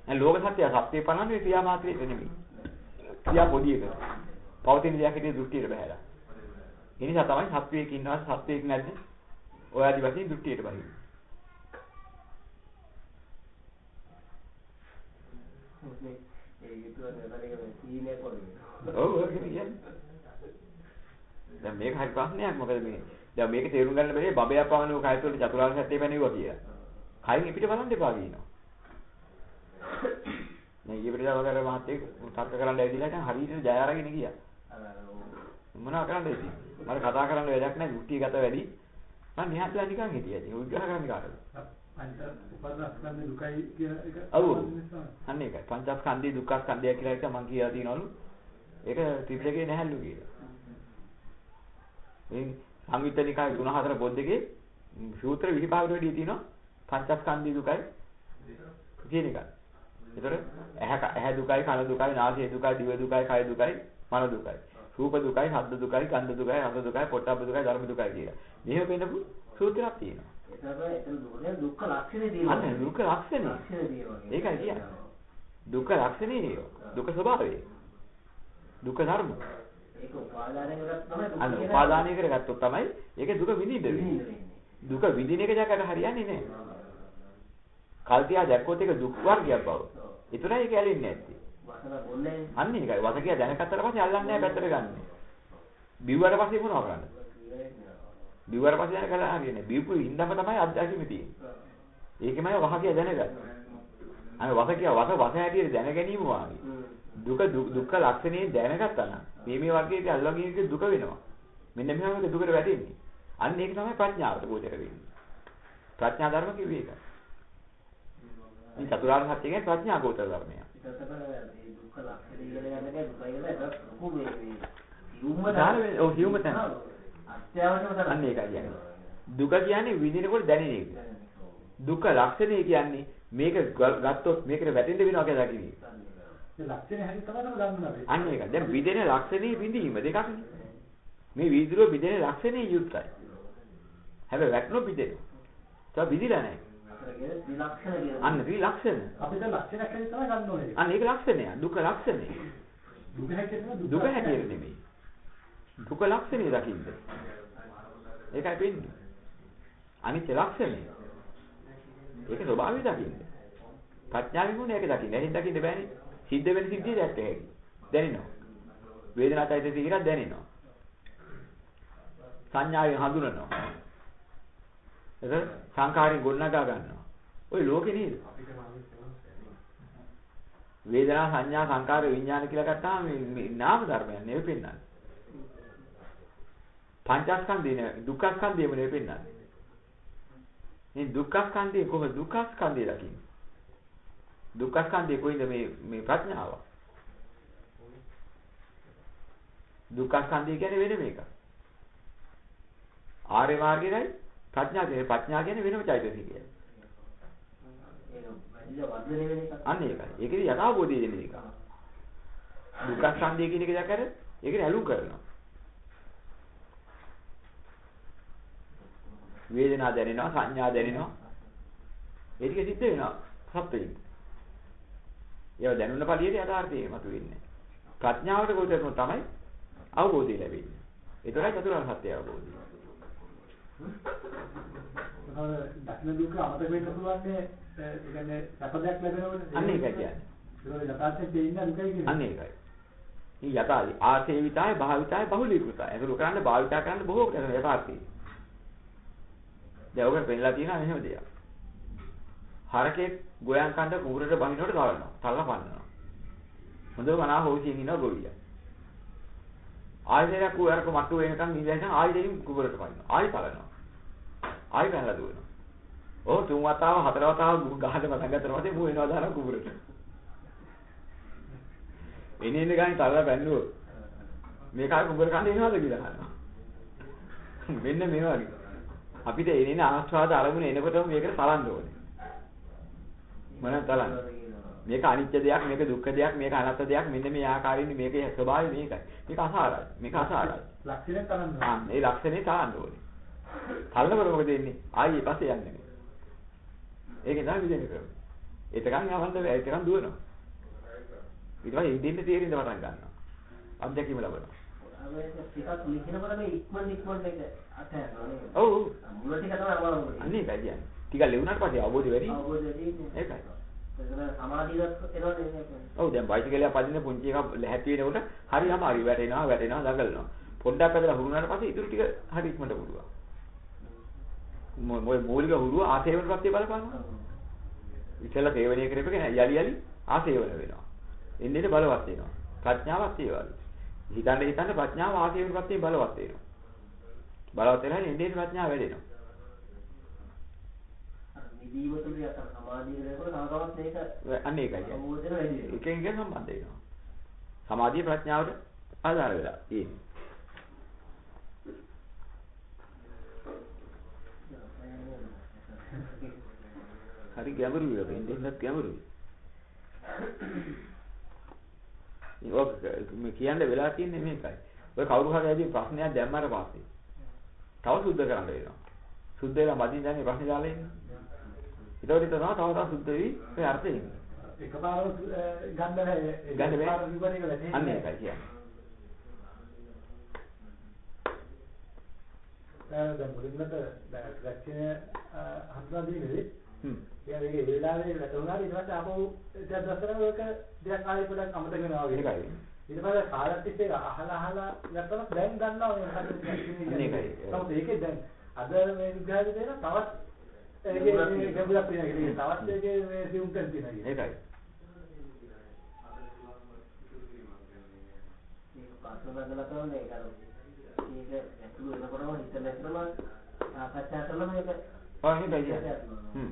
දැන් ලෝක සත්‍යය සත්‍යය පනවන්නේ ක්‍රියා මාත්‍රය නෙමෙයි. ක්‍රියා පොඩි එක. පවතින දෙයක් හිතේ දෘෂ්ටියට බහැලා. ඒ නිසා තමයි සත්වයක ඉන්නවා සත්වයක නැද්ද? ඔය ආදි වශයෙන් දෘෂ්ටියට බහින්නේ. මේ ඔව් ඔය කියන්නේ. දැන් මේක හරි ප්‍රශ්නයක් මොකද මේ දැන් මේක තේරුම් ගන්න බැරි බබයා පවන කය තුළ චතුරාර්ය සත්‍ය පැනෙවුවා කියලා. කයින් පිට බලන්න එපා කියනවා. මේ ඊපිට දවසකට මහත්තයෙක් තර්ක කරන්න ඇවිදලා දැන් හරියට ජය අරගෙන ගියා. මොනවා කරන්නද ඉතින්? මට කතා කරන්න වැඩක් නැහැ මුට්ටිය ගත වැඩි. මම නිහඬලා නිකන් හිටියා. ඉතින් උද්ඝාට කරන්න කාටද? පංච උපාදානස්කන්ධ දුකයි කියන එක ඔව්. අන්න ඒකයි. පංචස්කන්ධේ දුක්ඛස්කන්ධය කියලා එක මම කියලා තියනවලු. ඒක ත්‍රිපිටකේ නැහැලු කියලා. මේ සංයුත්තනිකාය 3 4 පොද්දකේ සූත්‍ර 25කට වැඩි තියෙනවා පංචස්කන්ධී දුකයි කියන එක. ඒතර ඇහැ ඇහැ දුකයි කන දුකයි නාසය දුකයි දිව දුකයි කය දුකයි මන දුකයි. රූප දුකයි ශබ්ද දුකයි ගන්ධ දුකයි රස දුකයි පොට්ටබ්බ දුකයි ධර්ම දුකයි කියලා. මෙහෙම වෙනපු සූත්‍රයක් තියෙනවා. එතකොට එතන දුකේ දුක්ඛ ලක්ෂණේ තියෙනවා. අන්න දුක්ඛ ලක්ෂණය. ලක්ෂණේ තියෙනවා. ඒකයි කියන්නේ. දුක්ඛ ලක්ෂණය දුක්ඛ ස්වභාවය. දුක්ඛ ධර්ම. ඒක උපාදානය කරත් තමයි දුක. උපාදානය කරගත්තොත් තමයි ඒකේ දුක විඳින්න දුක විඳින එක දැක්කට හරියන්නේ නැහැ. කල්තියා දැක්කොත් ඒක දුක් වර්ගයක් බව. ඒතරයි ඒක ඇලෙන්නේ නැත්තේ. වසන බොන්නේ. අන්න ඒකයි. වසකියා දැනගත්තට පස්සේ අල්ලන්නේ නැහැ පැත්තට ගන්න. බිව්වට පස්සේ මොනව කරන්නේ? බිව්වට පස්සේ දැන කරලා හරියන්නේ. බිව්පු ඉඳන්ම තමයි අත්දැකීම තියෙන්නේ. ඒකමයි වහකියා දැනගන්නේ. අනේ වසකියා වස වස හැටියට දැන ගැනීම වාගේ. දුක දුක්ඛ ලක්ෂණේ දැනගත්තා නම් මේ මේ වර්ගයේ අල්ලගෙන දුක වෙනවා. මෙන්න මෙහෙම දුකට වැටෙන්නේ. අන්න ඒක තමයි ප්‍රඥාවට ගෝචර වෙන්නේ. ප්‍රඥා ධර්ම කිව්වේ ඒකයි. මේ චතුරාර්ය සත්‍ය කියන්නේ ප්‍රඥා ගෝචර. ඊට පස්සේ මේ දුක්ඛ ලක්ෂණේ ඉගෙන ගන්න එක දුකයි කියලා ඒක ලොකු මේ මේ හියුම්ම දාන වේ- ඔව්, හියුම්ම තැන. අත්‍යවශ්‍යම තැන. අන්න ඒකයි කියන්නේ. දුක කියන්නේ විඳිනකොට දැනෙන එක. දුක්ඛ ලක්ෂණය කියන්නේ මේක ගත්තොත් මේකට වැටෙන්න වෙනවා කියලා දකින්නේ. ඒ ලක්ෂණය හැටි තමයි ගන්නවා. අන්න ඒකයි. දැන් විදෙන ලක්ෂණේ විඳීම දෙකක්නේ. මේ වීදුරුව විදෙන ලක්ෂණේ යුක්තයි. හැබැයි වැටුණොත් විදෙනවා. ඒක විදිලා නැහැ. අන්න ත්‍රි ලක්ෂණ. අපිට ලක්ෂණයක් හැටි තමයි ගන්න ඕනේ. අන්න ඒක ලක්ෂණය. දුක ලක්ෂණය. දුක හැටියට නෙමෙයි, දුක හැටියට නෙමෙයි. දුක ලක්ෂණය දකින්න. ඒකයි පෙන්නේ. අනිත්‍ය ලක්ෂණය. ඒක ස්වභාවය දකින්න. ප්‍රඥාවෙන් උනේ ඒක දකින්න. එහෙන් දකින්න බෑනේ. සිද්ධ වෙන සිද්ධිය දැක්ක හැකි. දැනෙනවා. වේදනාවයි සිහිරක් දැනෙනවා. සංඥාවෙන් හඳුනනවා. ඒක සංකාරයෙන් ගොඩනගා ගන්නවා. ওই ලෝකේ නේද? වේදනා සංඥා සංකාර විඥාන කියලා ගත්තාම මේ මේ නාම ධර්මයන් නෙවෙයි පෙන්වන්නේ. පංචස්කන්ධේ නෙවෙයි දුක්ඛස්කන්ධේම නෙවෙයි පෙන්වන්නේ. මේ දුක්ඛස්කන්ධේ කොහොමද දුක්ඛස්කන්ධේ දකින්නේ? දුක්ඛස්කන්ධේ කොයින්ද මේ මේ ප්‍රඥාව? දුක්ඛස්කන්ධය කියන්නේ වෙන මේක. ආර්ය මාර්ගයයි ප්‍රඥා කියන්නේ ප්‍රඥා කියන්නේ වෙනම චෛතසිකය. ඒක වැඩිද වර්ධනය වෙන එක. අන්න ඒකයි. ඒකේ යථාබෝධය දෙන එක. දුක්ඛ ස්කන්ධය කියන එක දැකර ඒකේ ඇලුම් කරනවා. වේදනා දැනෙනවා, සංඥා දැනෙනවා. ඒ ටික සිද්ධ වෙනවා සත්‍යයෙන්. ඒව දැනුණ පළියට යථාර්ථය මතුවෙන්නේ. ප්‍රඥාවට ගොඩනගන තමයි අවබෝධය ලැබෙන්නේ. ඒතරයි චතුරාර්ය සත්‍ය අවබෝධය. දක්න දුක අමතක වෙන්න පුළුවන් නේ ඒ කියන්නේ සැපදයක් ලැබෙනවනේ. අන්න ඒකයි කියන්නේ. ඒක යථාර්ථයෙන් දෙන්න දුකයි කියන්නේ. අන්න ඒකයි. මේ යථාලි ආසේවිතාය භාවිතාය බහුලීකృతය. ඒක කරන්න භාවිතා කරන්න බොහෝ කරන යථාර්ථය. දැන් ඔක පෙන්නලා තියෙනවා මෙහෙම දෙයක්. හරකේ ගෝයන් කන්ද කුඹරට බහිනකොට තලනවා. තලලා පන්නනවා. හොඳම මනා හොසියෙන් ඉනවා ගොවියා. ආයෙත් කුයරක මට්ටු වෙනකන් ඉඳලා ආයෙත් දෙයින් කුඹරට පනිනවා. ආයෙ තලනවා. ආයෙ පැනලා දුවනවා. ඔව් තුන් වතාව හතර වතාව ගහද පටන් ගත්තට පස්සේ මූ වෙනවා දාන කුඹරට. එන්නේ ඉන්න ගානේ තලලා බැන්නුවෝ. මේ කාලේ කුඹර කන්නේ එනවද කියලා අහනවා. මෙන්න මේ වගේ. අපිට එනින ආස්වාද අරමුණ එනකොටම මේකට තලන්න ඕනේ. මොනවද තලන්නේ? මේක අනිත්‍ය දෙයක්, මේක දුක්ඛ දෙයක්, මේක අනාත්ම දෙයක්. මෙන්න මේ ආකාරයෙන් මේකේ ස්වභාවය මේකයි. මේක අසාරයි. මේක අසාරයි. ලක්ෂණයක් කරන්න. ආ මේ ලක්ෂණේ තලන්න ඕනේ. තලනකොට මොකද වෙන්නේ? ආයේ පස්සේ යන්නේ නේ. ඒකේ තමයි විදිහට කරන්නේ. ඒතකන් යවන්න බෑ. ඒතකන් දුවනවා. ඊට පස්සේ ඉදින්න තීරින්ද පටන් ගන්නවා. අත්දැකීම ලබනවා. ටිකක් ලිහිනකොට මේ ඉක්මන් ඉක්මන් එක අතහැරනවා නේද? ඔව්. මුල ටික තමයි අමාරු වෙන්නේ. අන්න ඒකයි කියන්නේ. ටිකක් ලැබුණාට පස්සේ අවබෝධය වැඩි. අවබෝධය තියෙන්නේ. ඒකයි. ඔව් දැන් බයිසිකලයක් පදින්න පුංචි එකක් ලැහැත්ති වෙනකොට හරි අමාරුයි වැටෙනවා වැටෙනවා දඟලනවා. පොඩ්ඩක් ඇදලා හුරුනාට පස්සේ ඉතුරු ටික හරි ඉක්මනට පුළුවන්. මොයි මූලික හුරුව ආසේවන ප්‍රත්‍ය බලපානවා. ඉතල සේවනය කරපෙක යලි යලි ආසේවන වෙනවා. එන්නේ බලවත් වෙනවා. ප්‍රඥාවත් ඒ වගේ. හිතන්න හිතන්න ප්‍රඥාව ආශේවන ප්‍රත්‍යයෙන් බලවත් වෙනවා. බලවත් වෙනවා ඉන්නේ ප්‍රඥාව වැඩෙනවා. නිදීව තුලිය අතර සමාධිය කරනකොට නාගවත් මේක අන්න ඒකයි. අවබෝධය වැඩි වෙනවා. එකෙන් එක සම්බන්ධ වෙනවා. සමාධිය ප්‍රඥාවට ආධාර වෙලා තියෙන්නේ. හරි ගැඹුරුයි. ඉන්නේ නැත් ගැඹුරුයි. ඔක කියන්න වෙලා තියෙන්නේ මේකයි. ඔය කවුරු හරි ඇදී ප්‍රශ්නයක් දැම්මම පස්සේ තව සුද්ධ කරන්න වෙනවා. සුද්ධ වෙලා මදින් දැන් මේ ප්‍රශ්නේ දාලා ඉන්නේ. ඊට පස්සේ තමයි තව තව සුද්ධ වෙවි ඒ අර්ථය එන්නේ. එකපාරම ගන්න බෑ. ගන්න බෑ. එකපාරම විවරණය කළා නේ. අන්න ඒකයි කියන්නේ. දැන් මුලින්මත ලක්ෂණ හඳුනා දෙන්නේ හ්ම්. කියන්නේ ඒ වෙලාවේ වැටුණා ඊට පස්සේ ආපහු දැන් දසරම ඔක දැන් ආයෙ පොඩක් අමතක වෙනවා වගේ. ඒකයි. ඊට පස්සේ කාලත් තිස්සේ අහලා අහලා ගත්තම දැන් ගන්නවා මේ මොකද අන්න ඒකයි. නමුත් ඒකේ දැන් අද මේ විග්‍රහය දෙන තවත් ඒකේ මේ ගැඹුරක් තියෙනවා කියන්නේ තවත් ඒකේ මේ සියුම් තැන් තියෙනවා කියන්නේ. ඒකයි. ඒක ප්‍රශ්න බඳලා කරන්නේ ඒක අර ඒක ඇතුළු වෙනකොටම හිත නැතිවම සාකච්ඡා කළා මේක ඔව් ඒකයි කියන්නේ. හ්ම්.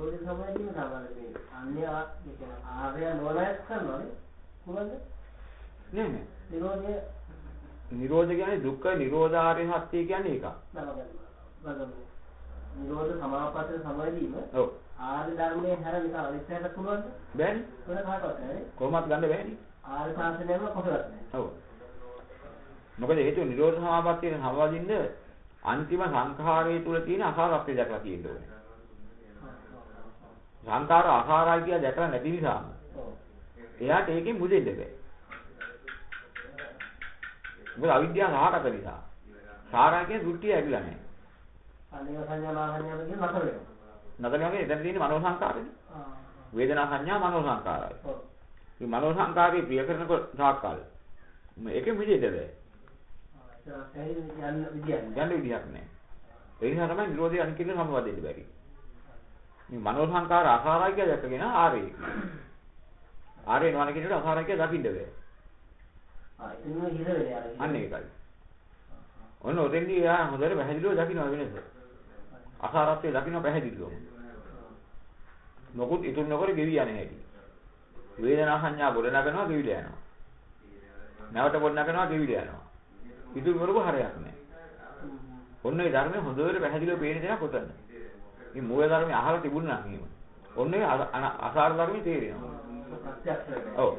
නිරෝධ සමාධියම තමයි මේ අන්‍ය ඒ කියන්නේ ආර්ය නොලයක් කරනවානේ කොහොමද නෑ නෑ. නිරෝධය නිරෝධ කියන්නේ දුක්ඛ නිරෝධාරය සත්‍ය කියන්නේ ඒක. නිරෝධ සමාපත්තේ සමාධියම ඔව්. ආර්ය ධර්මයේ හැර නිකන් අනිත්‍යයට පුළුවන්ද බෑනේ. වෙන කාටවත් නැහැ කොහොමවත් ගන්න බෑනේ. ආර්ය ශාසනයම කොහෙවත් නැහැ ඔව්. මොකද හේතුව නිරෝධ සමාපත්තියට සමවදින්න අන්තිම සංඛාරයේ තුල තියෙන අසාරත්වය දැකලා තියෙන්න ඕනේ. සංඛාර අසාරයි කියලා දැකලා නැති නිසා එයාට ඒකෙන් මුදෙන්න බෑ. මොකද අවිද්‍යාව සහගත නිසා. සාරා කියන දෘෂ්ටිය ඇවිල්ලා නැහැ. අනිව සංඥා මාහඤ්ඤාව කියන නතර වෙනවා නතර වගේ එතන තියෙන මනෝ සංකාරනේ. වේදනා සංඥා මනෝ සංකාරයි. ඔව් මේ මනෝ සංකාරේ ප්‍රිය කරනකොට සාක්කල්. මේකෙන් මිදෙන්න බෑ. ඒක සැහැල්ලු යන්න විදියක් නැහැ. ඒ නිසා තමයි නිරෝධය අනිකින්න සමවදින්න බැරි. මේ මනෝ සංකාර අසාරයි කියලා දැකගෙන ආරේ. ආරේ නවන කෙනෙකුට අසාරයි කියලා දකින්න බෑ. ආ ඉතින් හිර වෙන්නේ අර අන්න ඒකයි. ඔන්න ඔතෙන්දී එයා හොඳට පැහැදිලිව දකින්න වෙනස. අසාරත්වයේ දකින්න පැහැදිලිවම. මොකුත් ඉතුරු නොකර ගෙවි යන්නේ හැටි. වේදනා සංඥා ගොඩ නගනවා ගෙවිල යනවා. නැවත ගොඩ නගනවා ගෙවිල යනවා. ඉතුරු කරපු හරයක් නැහැ. ඔන්න ඒ ධර්මයේ හොඳට පැහැදිලිව පේන දේ කොතනද? මේ මූල ධර්මයේ අහලා තිබුණා නම් එහෙම. ඔන්න අසාර ධර්මයේ තේරෙනවා. ඔව්.